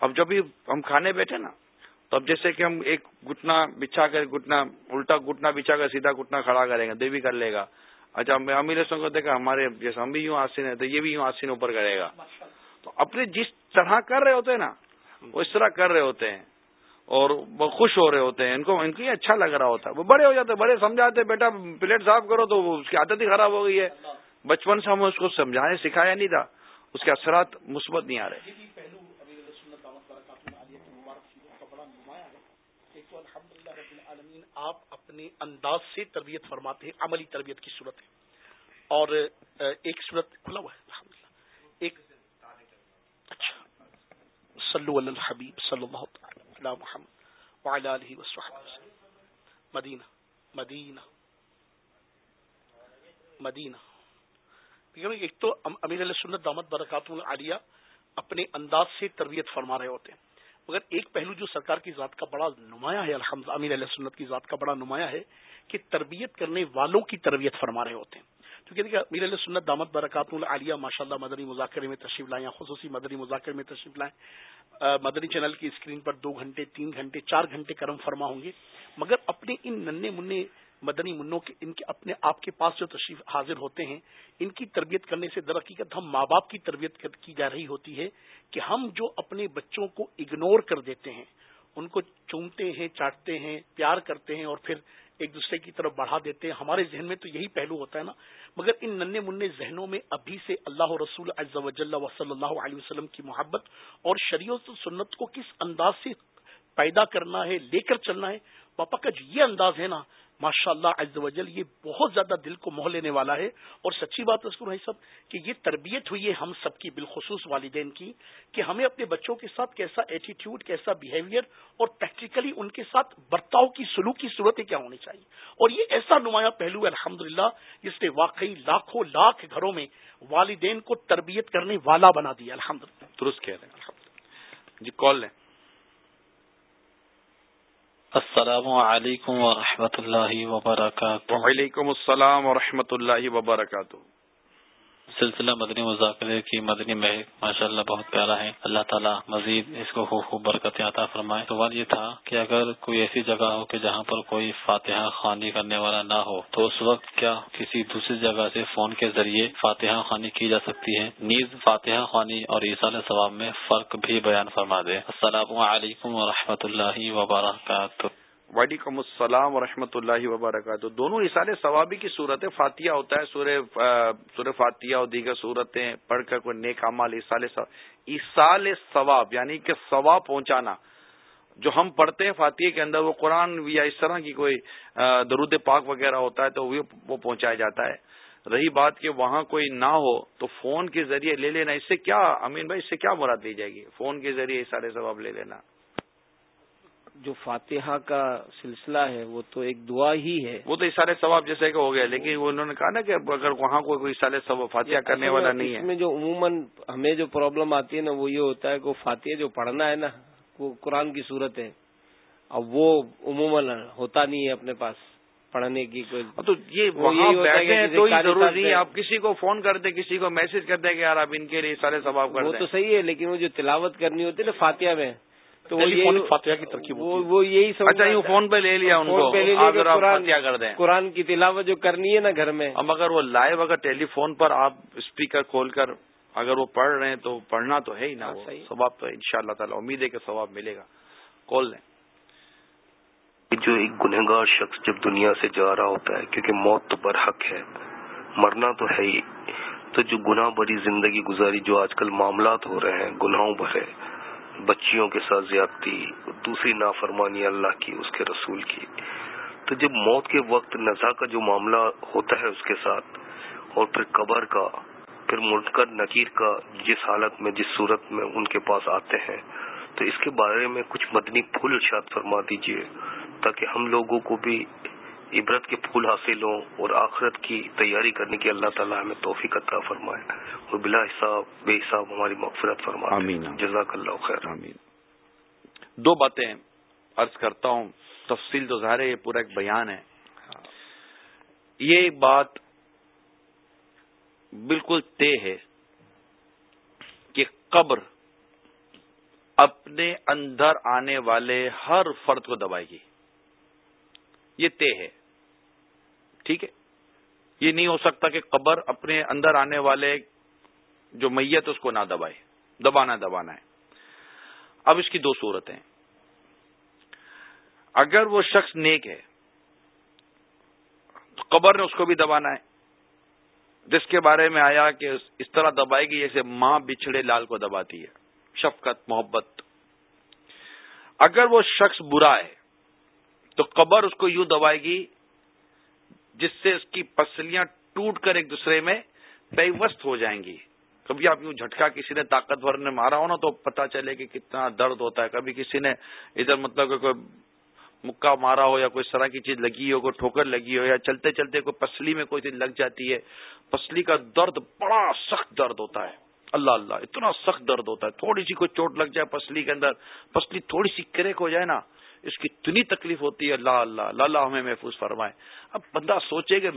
اب جب بھی ہم کھانے بیٹھے نا، تو اب جیسے کہ ہم ایک گٹنا بچھا کر گٹنا الٹا گٹنا بچھا کر، سیدھا گٹنا کھڑا کریں گے، دیوی کر لے گا۔ اچھا میں امیر کو دیکھا، ہمارے جیسے ہم بھی یوں آسین ہیں، تو یہ بھی یوں آسین اوپر کرے گا۔ تو اپنے جس طرح کر رہے ہوتے ہیں نا، وہ اس طرح کر رہے ہوتے ہیں۔ اور وہ خوش ہو رہے ہوتے ہیں۔ ان کو، ان کی اچھا لگ رہا ہوتا ہے۔ وہ بڑے ہو جاتے ہیں، بڑے سمجھاتے بیٹا پلیٹ صاف کرو تو اس کی عادت ہی خراب ہو گئی ہے۔ بچپن سے ہم اس کو سمجھانے سکھایا نہیں تھا۔ اس کے اثرات مثبت نہیں آ رہے۔ آپ اپنے انداز سے تربیت فرماتے ہیں، عملی تربیت کی صورت ہے۔ اور ایک صورت کھلا ہوا ہے ایک اچھا صلو علی الحبیب صلی اللہ علیہ محمد وعلی آلہ وصحبہ مدینہ مدینہ مدینہ. ایک تو امیر علیہ سنت دامت برکات عالیہ اپنے انداز سے تربیت فرما رہے ہوتے ہیں۔ مگر ایک پہلو جو سرکار کی ذات کا بڑا نمایاں ہے، الحمد امیر علیہ سنت کی ذات کا بڑا نمایاں ہے کہ تربیت کرنے والوں کی تربیت فرما رہے ہوتے ہیں۔ کیونکہ دیکھیے امیر علیہ سنت دامت برکات العالیہ ماشاء اللہ مدنی مذاکرے میں تشریف لائیں خصوصی مدنی مذاکرے میں تشریف لائیں مدنی چینل کی اسکرین پر دو گھنٹے، تین گھنٹے، چار گھنٹے کرم فرما ہوں گے۔ مگر اپنے ان ننے منہ مدنی منوں کے، ان کے اپنے آپ کے پاس جو تشریف حاضر ہوتے ہیں، ان کی تربیت کرنے سے در حقیقت ہم ماں باپ کی تربیت کی جا رہی ہوتی ہے کہ ہم جو اپنے بچوں کو اگنور کر دیتے ہیں، ان کو چومتے ہیں، چاٹتے ہیں، پیار کرتے ہیں اور پھر ایک دوسرے کی طرف بڑھا دیتے ہیں۔ ہمارے ذہن میں تو یہی پہلو ہوتا ہے نا۔ مگر ان ننے منع ذہنوں میں ابھی سے اللہ رسول عز و جل و صلی اللہ علیہ وسلم کی محبت اور شریعت و سنت کو کس انداز سے پیدا کرنا ہے، لے کر چلنا ہے پاپا کا جو یہ انداز ہے نا ماشاء اللہ عز و جل، یہ بہت زیادہ دل کو موہ لینے والا ہے۔ اور سچی بات ہے سب کہ یہ تربیت ہوئی ہے ہم سب کی، بالخصوص والدین کی، کہ ہمیں اپنے بچوں کے ساتھ کیسا ایٹیٹیوڈ کیسا بہیویئر اور پریکٹیکلی ان کے ساتھ برتاؤ کی، سلوک کی صورتیں کیا ہونی چاہیے۔ اور یہ ایسا نمایاں پہلو ہے الحمد جس نے واقعی لاکھوں، لاکھ گھروں میں والدین کو تربیت کرنے والا بنا دیا۔ الحمد للہ جی کال لیں۔ السلام علیکم ورحمۃ اللہ وبرکاتہ۔ وعلیکم السلام ورحمۃ اللہ وبرکاتہ۔ سلسلہ مدنی مذاکرے کی مدنی مہک ماشاء اللہ بہت پیارا ہے۔ اللہ تعالیٰ مزید اس کو خوب خوب برکت عطا فرمائے۔ سوال یہ تھا کہ اگر کوئی ایسی جگہ ہو کہ جہاں پر کوئی فاتحہ خوانی کرنے والا نہ ہو، تو اس وقت کیا کسی دوسری جگہ سے فون کے ذریعے فاتحہ خوانی کی جا سکتی ہے؟ نیز فاتحہ خوانی اور عیسال ثواب میں فرق بھی بیان فرما دے۔ السلام علیکم و اللہ وبرکاتہ۔ وعلیکم السلام ورحمۃ اللہ وبرکاتہ۔ دونوں اصال ثوابی کی صورت فاتحہ ہوتا ہے، سورہ سورہ فاتحہ اور دیگر صورتیں پڑھ کر کوئی نیک عمال اصال اصال ثواب یعنی کہ ثواب پہنچانا۔ جو ہم پڑھتے ہیں فاتحہ کے اندر، وہ قرآن یا اس طرح کی کوئی درود پاک وغیرہ ہوتا ہے تو وہ پہنچایا جاتا ہے۔ رہی بات کہ وہاں کوئی نہ ہو تو فون کے ذریعے لے لینا، اس سے کیا، امین بھائی، اس سے کیا مراد لی جائے گی؟ فون کے ذریعے اصال ثواب لے لینا۔ جو فاتحہ کا سلسلہ ہے وہ تو ایک دعا ہی ہے۔ وہ تو اشارے ثواب جیسے کہ ہو گیا لیکن انہوں نے کہا نا کہ اگر وہاں کوئی کوئی اشارے ثواب فاتحہ کرنے والا نہیں ہے۔ اس میں جو عموماً ہمیں جو پرابلم آتی ہے نا وہ یہ ہوتا ہے کہ فاتحہ جو پڑھنا ہے نا وہ قرآن کی صورت ہے۔ اب وہ عموماً ہوتا نہیں ہے اپنے پاس پڑھنے کی کوئی۔ تو یہ تو ضروری ہے آپ کسی کو فون کر دیں کسی کو میسج کر دیں کہ یار آپ ان کے لیے سارے ثواب کر وہ تو صحیح ہے لیکن وہ جو تلاوت کرنی ہوتی ہے نا فاتحہ میں تو وہ فاتحہ کی ترکیب وہ یہی سب اچھا یوں فون پہ لے لیا ان کو دیں قرآن کی تلاوت جو کرنی ہے نا گھر میں۔ اب اگر وہ لائیو اگر ٹیلی فون پر آپ اسپیکر کھول کر اگر وہ پڑھ رہے ہیں تو پڑھنا تو ہے ہی نا ہاں، ثواب تو ان شاء اللہ تعالیٰ امید ہے کہ ثواب ملے گا۔ کال لیں جو ایک گنہگار شخص جب دنیا سے جا رہا ہوتا ہے کیونکہ موت تو برحق ہے مرنا تو ہے ہی۔ تو جو گناہ بری زندگی گزاری جو آج کل معاملات ہو رہے ہیں گناہوں بھرے بچیوں کے ساتھ زیادتی، دوسری نافرمانی اللہ کی، اس کے رسول کی۔ تو جب موت کے وقت نزا کا جو معاملہ ہوتا ہے اس کے ساتھ، اور پھر قبر کا، پھر منکر نکیر کا جس حالت میں، جس صورت میں ان کے پاس آتے ہیں، تو اس کے بارے میں کچھ مدنی پھول ارشاد فرما دیجیے، تاکہ ہم لوگوں کو بھی عبرت کے پھول حاصل ہوں اور آخرت کی تیاری کرنے کی اللہ تعالیٰ ہمیں توفیق عطا فرمائے اور بلا حساب بے حساب ہماری مغفرت فرمائے۔ جزاک اللہ خیر۔ آمین۔ دو باتیں عرض کرتا ہوں۔ تفصیل تو ظاہر ہے یہ پورا ایک بیان ہے۔ یہ بات بالکل طے ہے کہ قبر اپنے اندر آنے والے ہر فرد کو دبائے گی۔ یہ طے ہے۔ ٹھیک ہے؟ یہ نہیں ہو سکتا کہ قبر اپنے اندر آنے والے جو میت اس کو نہ دبائے، دبانا دبانا ہے۔ اب اس کی دو صورتیں۔ اگر وہ شخص نیک ہے، تو قبر نے اس کو بھی دبانا ہے۔ جس کے بارے میں آیا کہ اس طرح دبائے گی جیسے ماں بچھڑے لال کو دباتی ہے۔ شفقت، محبت۔ اگر وہ شخص برا ہے، تو قبر اس کو یوں دبائے گی جس سے اس کی پسلیاں ٹوٹ کر ایک دوسرے میں پیوست ہو جائیں گی۔ کبھی آپ یوں جھٹکا کسی نے طاقتور نے مارا ہو نا تو پتا چلے کہ کتنا درد ہوتا ہے۔ کبھی کسی نے ادھر مطلب کہ کوئی مکہ مارا ہو یا کوئی طرح کی چیز لگی ہو، کوئی ٹھوکر لگی ہو یا چلتے چلتے کوئی پسلی میں کوئی چیز لگ جاتی ہے، پسلی کا درد بڑا سخت درد ہوتا ہے۔ اللہ اللہ، اتنا سخت درد ہوتا ہے۔ تھوڑی سی کوئی چوٹ لگ جائے پسلی کے اندر، پسلی تھوڑی سی کریک ہو جائے نا اس کی اتنی تکلیف ہوتی ہے اللہ اللہ اللہ اللہ ہمیں محفوظ فرمائے۔ اب بندہ سوچے کہ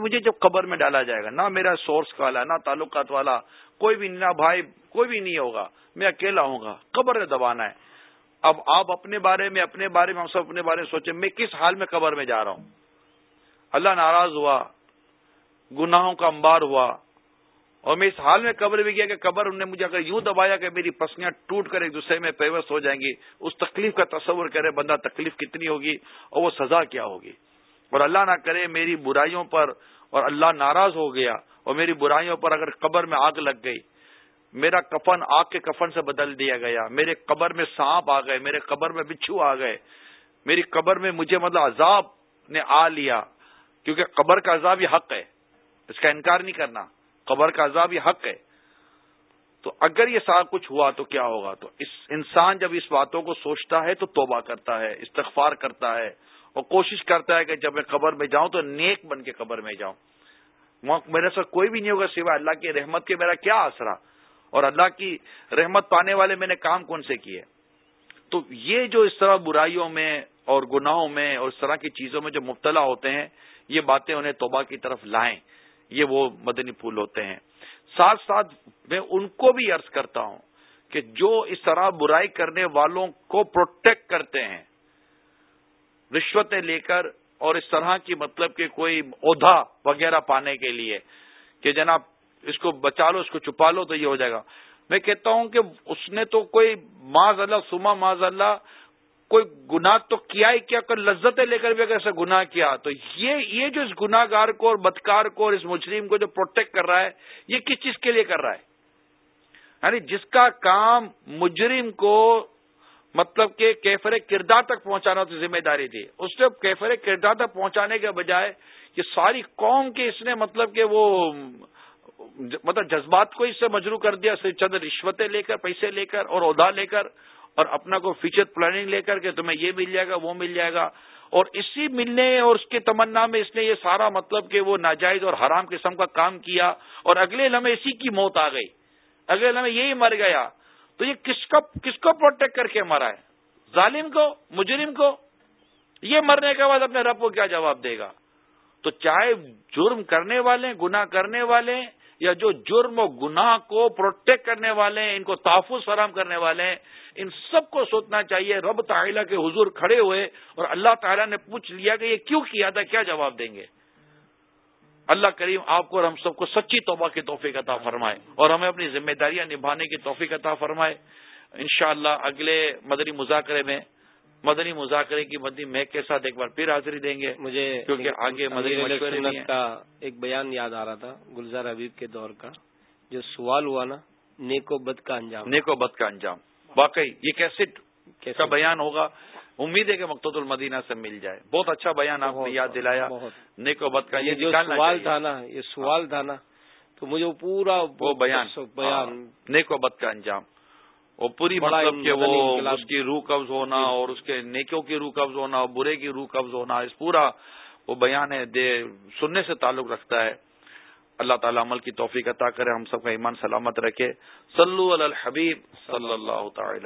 مجھے جب قبر میں ڈالا جائے گا، نہ میرا سورس والا، نہ تعلقات والا، کوئی بھی نہ بھائی، کوئی بھی نہیں ہوگا، میں اکیلا ہوں گا، قبر میں دبانا ہے۔ اب آپ اپنے بارے میں، اپنے بارے میں، ہم سب اپنے بارے میں سوچیں، میں کس حال میں قبر میں جا رہا ہوں؟ اللہ ناراض ہوا، گناہوں کا انبار ہوا اور میں اس حال میں قبر بھی گیا کہ قبر انہوں نے مجھے اگر یوں دبایا کہ میری پسلیاں ٹوٹ کر ایک دوسرے میں پیوست ہو جائیں گی، اس تکلیف کا تصور کرے بندہ تکلیف کتنی ہوگی اور وہ سزا کیا ہوگی۔ اور اللہ نہ کرے میری برائیوں پر اور اللہ ناراض ہو گیا اور میری برائیوں پر اگر قبر میں آگ لگ گئی، میرا کفن آگ کے کفن سے بدل دیا گیا، میرے قبر میں سانپ آ گئے، میرے قبر میں بچھو آ گئے، میری قبر میں مجھے مطلب عذاب نے آ لیا، کیونکہ قبر کا عذاب یہ حق ہے، اس کا انکار نہیں کرنا۔ قبر کا عذاب یہ حق ہے۔ تو اگر یہ سارا کچھ ہوا تو کیا ہوگا؟ تو اس انسان جب اس باتوں کو سوچتا ہے تو توبہ کرتا ہے، استغفار کرتا ہے اور کوشش کرتا ہے کہ جب میں قبر میں جاؤں تو نیک بن کے قبر میں جاؤں۔ میرے ساتھ کوئی بھی نہیں ہوگا سوائے اللہ کی رحمت کے میرا کیا آسرا۔ اور اللہ کی رحمت پانے والے میں نے کام کون سے کیے؟ تو یہ جو اس طرح برائیوں میں اور گناہوں میں اور اس طرح کی چیزوں میں جو مبتلا ہوتے ہیں، یہ باتیں انہیں توبہ کی طرف لائیں۔ یہ وہ مدنی پھول ہوتے ہیں۔ ساتھ ساتھ میں ان کو بھی عرض کرتا ہوں کہ جو اس طرح برائی کرنے والوں کو پروٹیکٹ کرتے ہیں، رشوتیں لے کر اور اس طرح کی مطلب کہ کوئی عہدہ وغیرہ پانے کے لیے کہ جناب اس کو بچا لو، اس کو چھپا لو تو یہ ہو جائے گا۔ میں کہتا ہوں کہ اس نے تو کوئی معذ اللہ، سما معذ اللہ کوئی گناہ تو کیا ہی کیا کر لذتیں لے کر بھی اگر ایسا گناہ کیا تو یہ یہ جو اس گناہ گار کو اور بدکار کو اور اس مجرم کو جو پروٹیکٹ کر رہا ہے، یہ کس چیز کے لیے کر رہا ہے؟ یعنی جس کا کام مجرم کو مطلب کہ کیفر کردار تک پہنچانا تو ذمہ داری تھی۔ اس نے کیفر کردار تک پہنچانے کے بجائے یہ ساری قوم کے اس نے مطلب کہ وہ مطلب جذبات کو اس سے مجرو کر دیا صرف چند رشوتیں لے کر، پیسے لے کر اور عہدہ لے کر۔ اور اپنا کوئی فیچر پلاننگ لے کر کے تمہیں یہ مل جائے گا، وہ مل جائے گا۔ اور اسی ملنے اور اس کے تمنا میں اس نے یہ سارا مطلب کہ وہ ناجائز اور حرام قسم کا کام کیا۔ اور اگلے لمحے اسی کی موت آ گئی۔ اگلے لمحے یہی مر گیا۔ تو یہ کس کو کس کو پروٹیکٹ کر کے مرا ہے؟ ظالم کو، مجرم کو؟ یہ مرنے کے بعد اپنے رب کو کیا جواب دے گا؟ تو چاہے جرم کرنے والے گنا کرنے والے یا جو جرم و گناہ کو پروٹیکٹ کرنے والے ہیں، ان کو تحفظ فراہم کرنے والے ہیں، ان سب کو سوچنا چاہیے، رب تعالیٰ کے حضور کھڑے ہوئے اور اللہ تعالیٰ نے پوچھ لیا کہ یہ کیوں کیا تھا، کیا جواب دیں گے؟ اللہ کریم آپ کو اور ہم سب کو سچی توبہ کی توفیق عطا فرمائے اور ہمیں اپنی ذمہ داریاں نبھانے کی توفیق عطا فرمائے۔ انشاءاللہ اگلے مدنی مذاکرے میں مدنی مذاکرے کی مدنی میک کے ساتھ ایک بار پھر حاضری دیں گے مجھے کیونکہ آگے مدنی کا ایک بیان یاد آ رہا تھا گلزار حبیب کے دور کا جو سوال ہوا نا نیکو بد کا انجام۔ نیکو بد کا انجام۔ واقعی یہ کیسے کا بیان ہوگا؟ امید ہے کہ مقتد المدینہ سے مل جائے۔ بہت اچھا بیان آپ نے یاد دلایا۔ نیکو بد کا یہ جو سوال تھا نا یہ سوال تھا نا تو مجھے پورا وہ بیان۔ بیان۔ ہاں، نیکو بد کا انجام۔ وہ پوری مطلب کہ وہ اس کی روح قبض ہونا جی۔ اور اس کے نیکوں کی روح قبض ہونا اور برے کی روح قبض ہونا اس پورا وہ بیان ہے دے سننے سے تعلق رکھتا ہے اللہ تعالیٰ عمل کی توفیق عطا کرے ہم سب کا ایمان سلامت رکھے صلو علی الحبیب صلی اللہ تعالی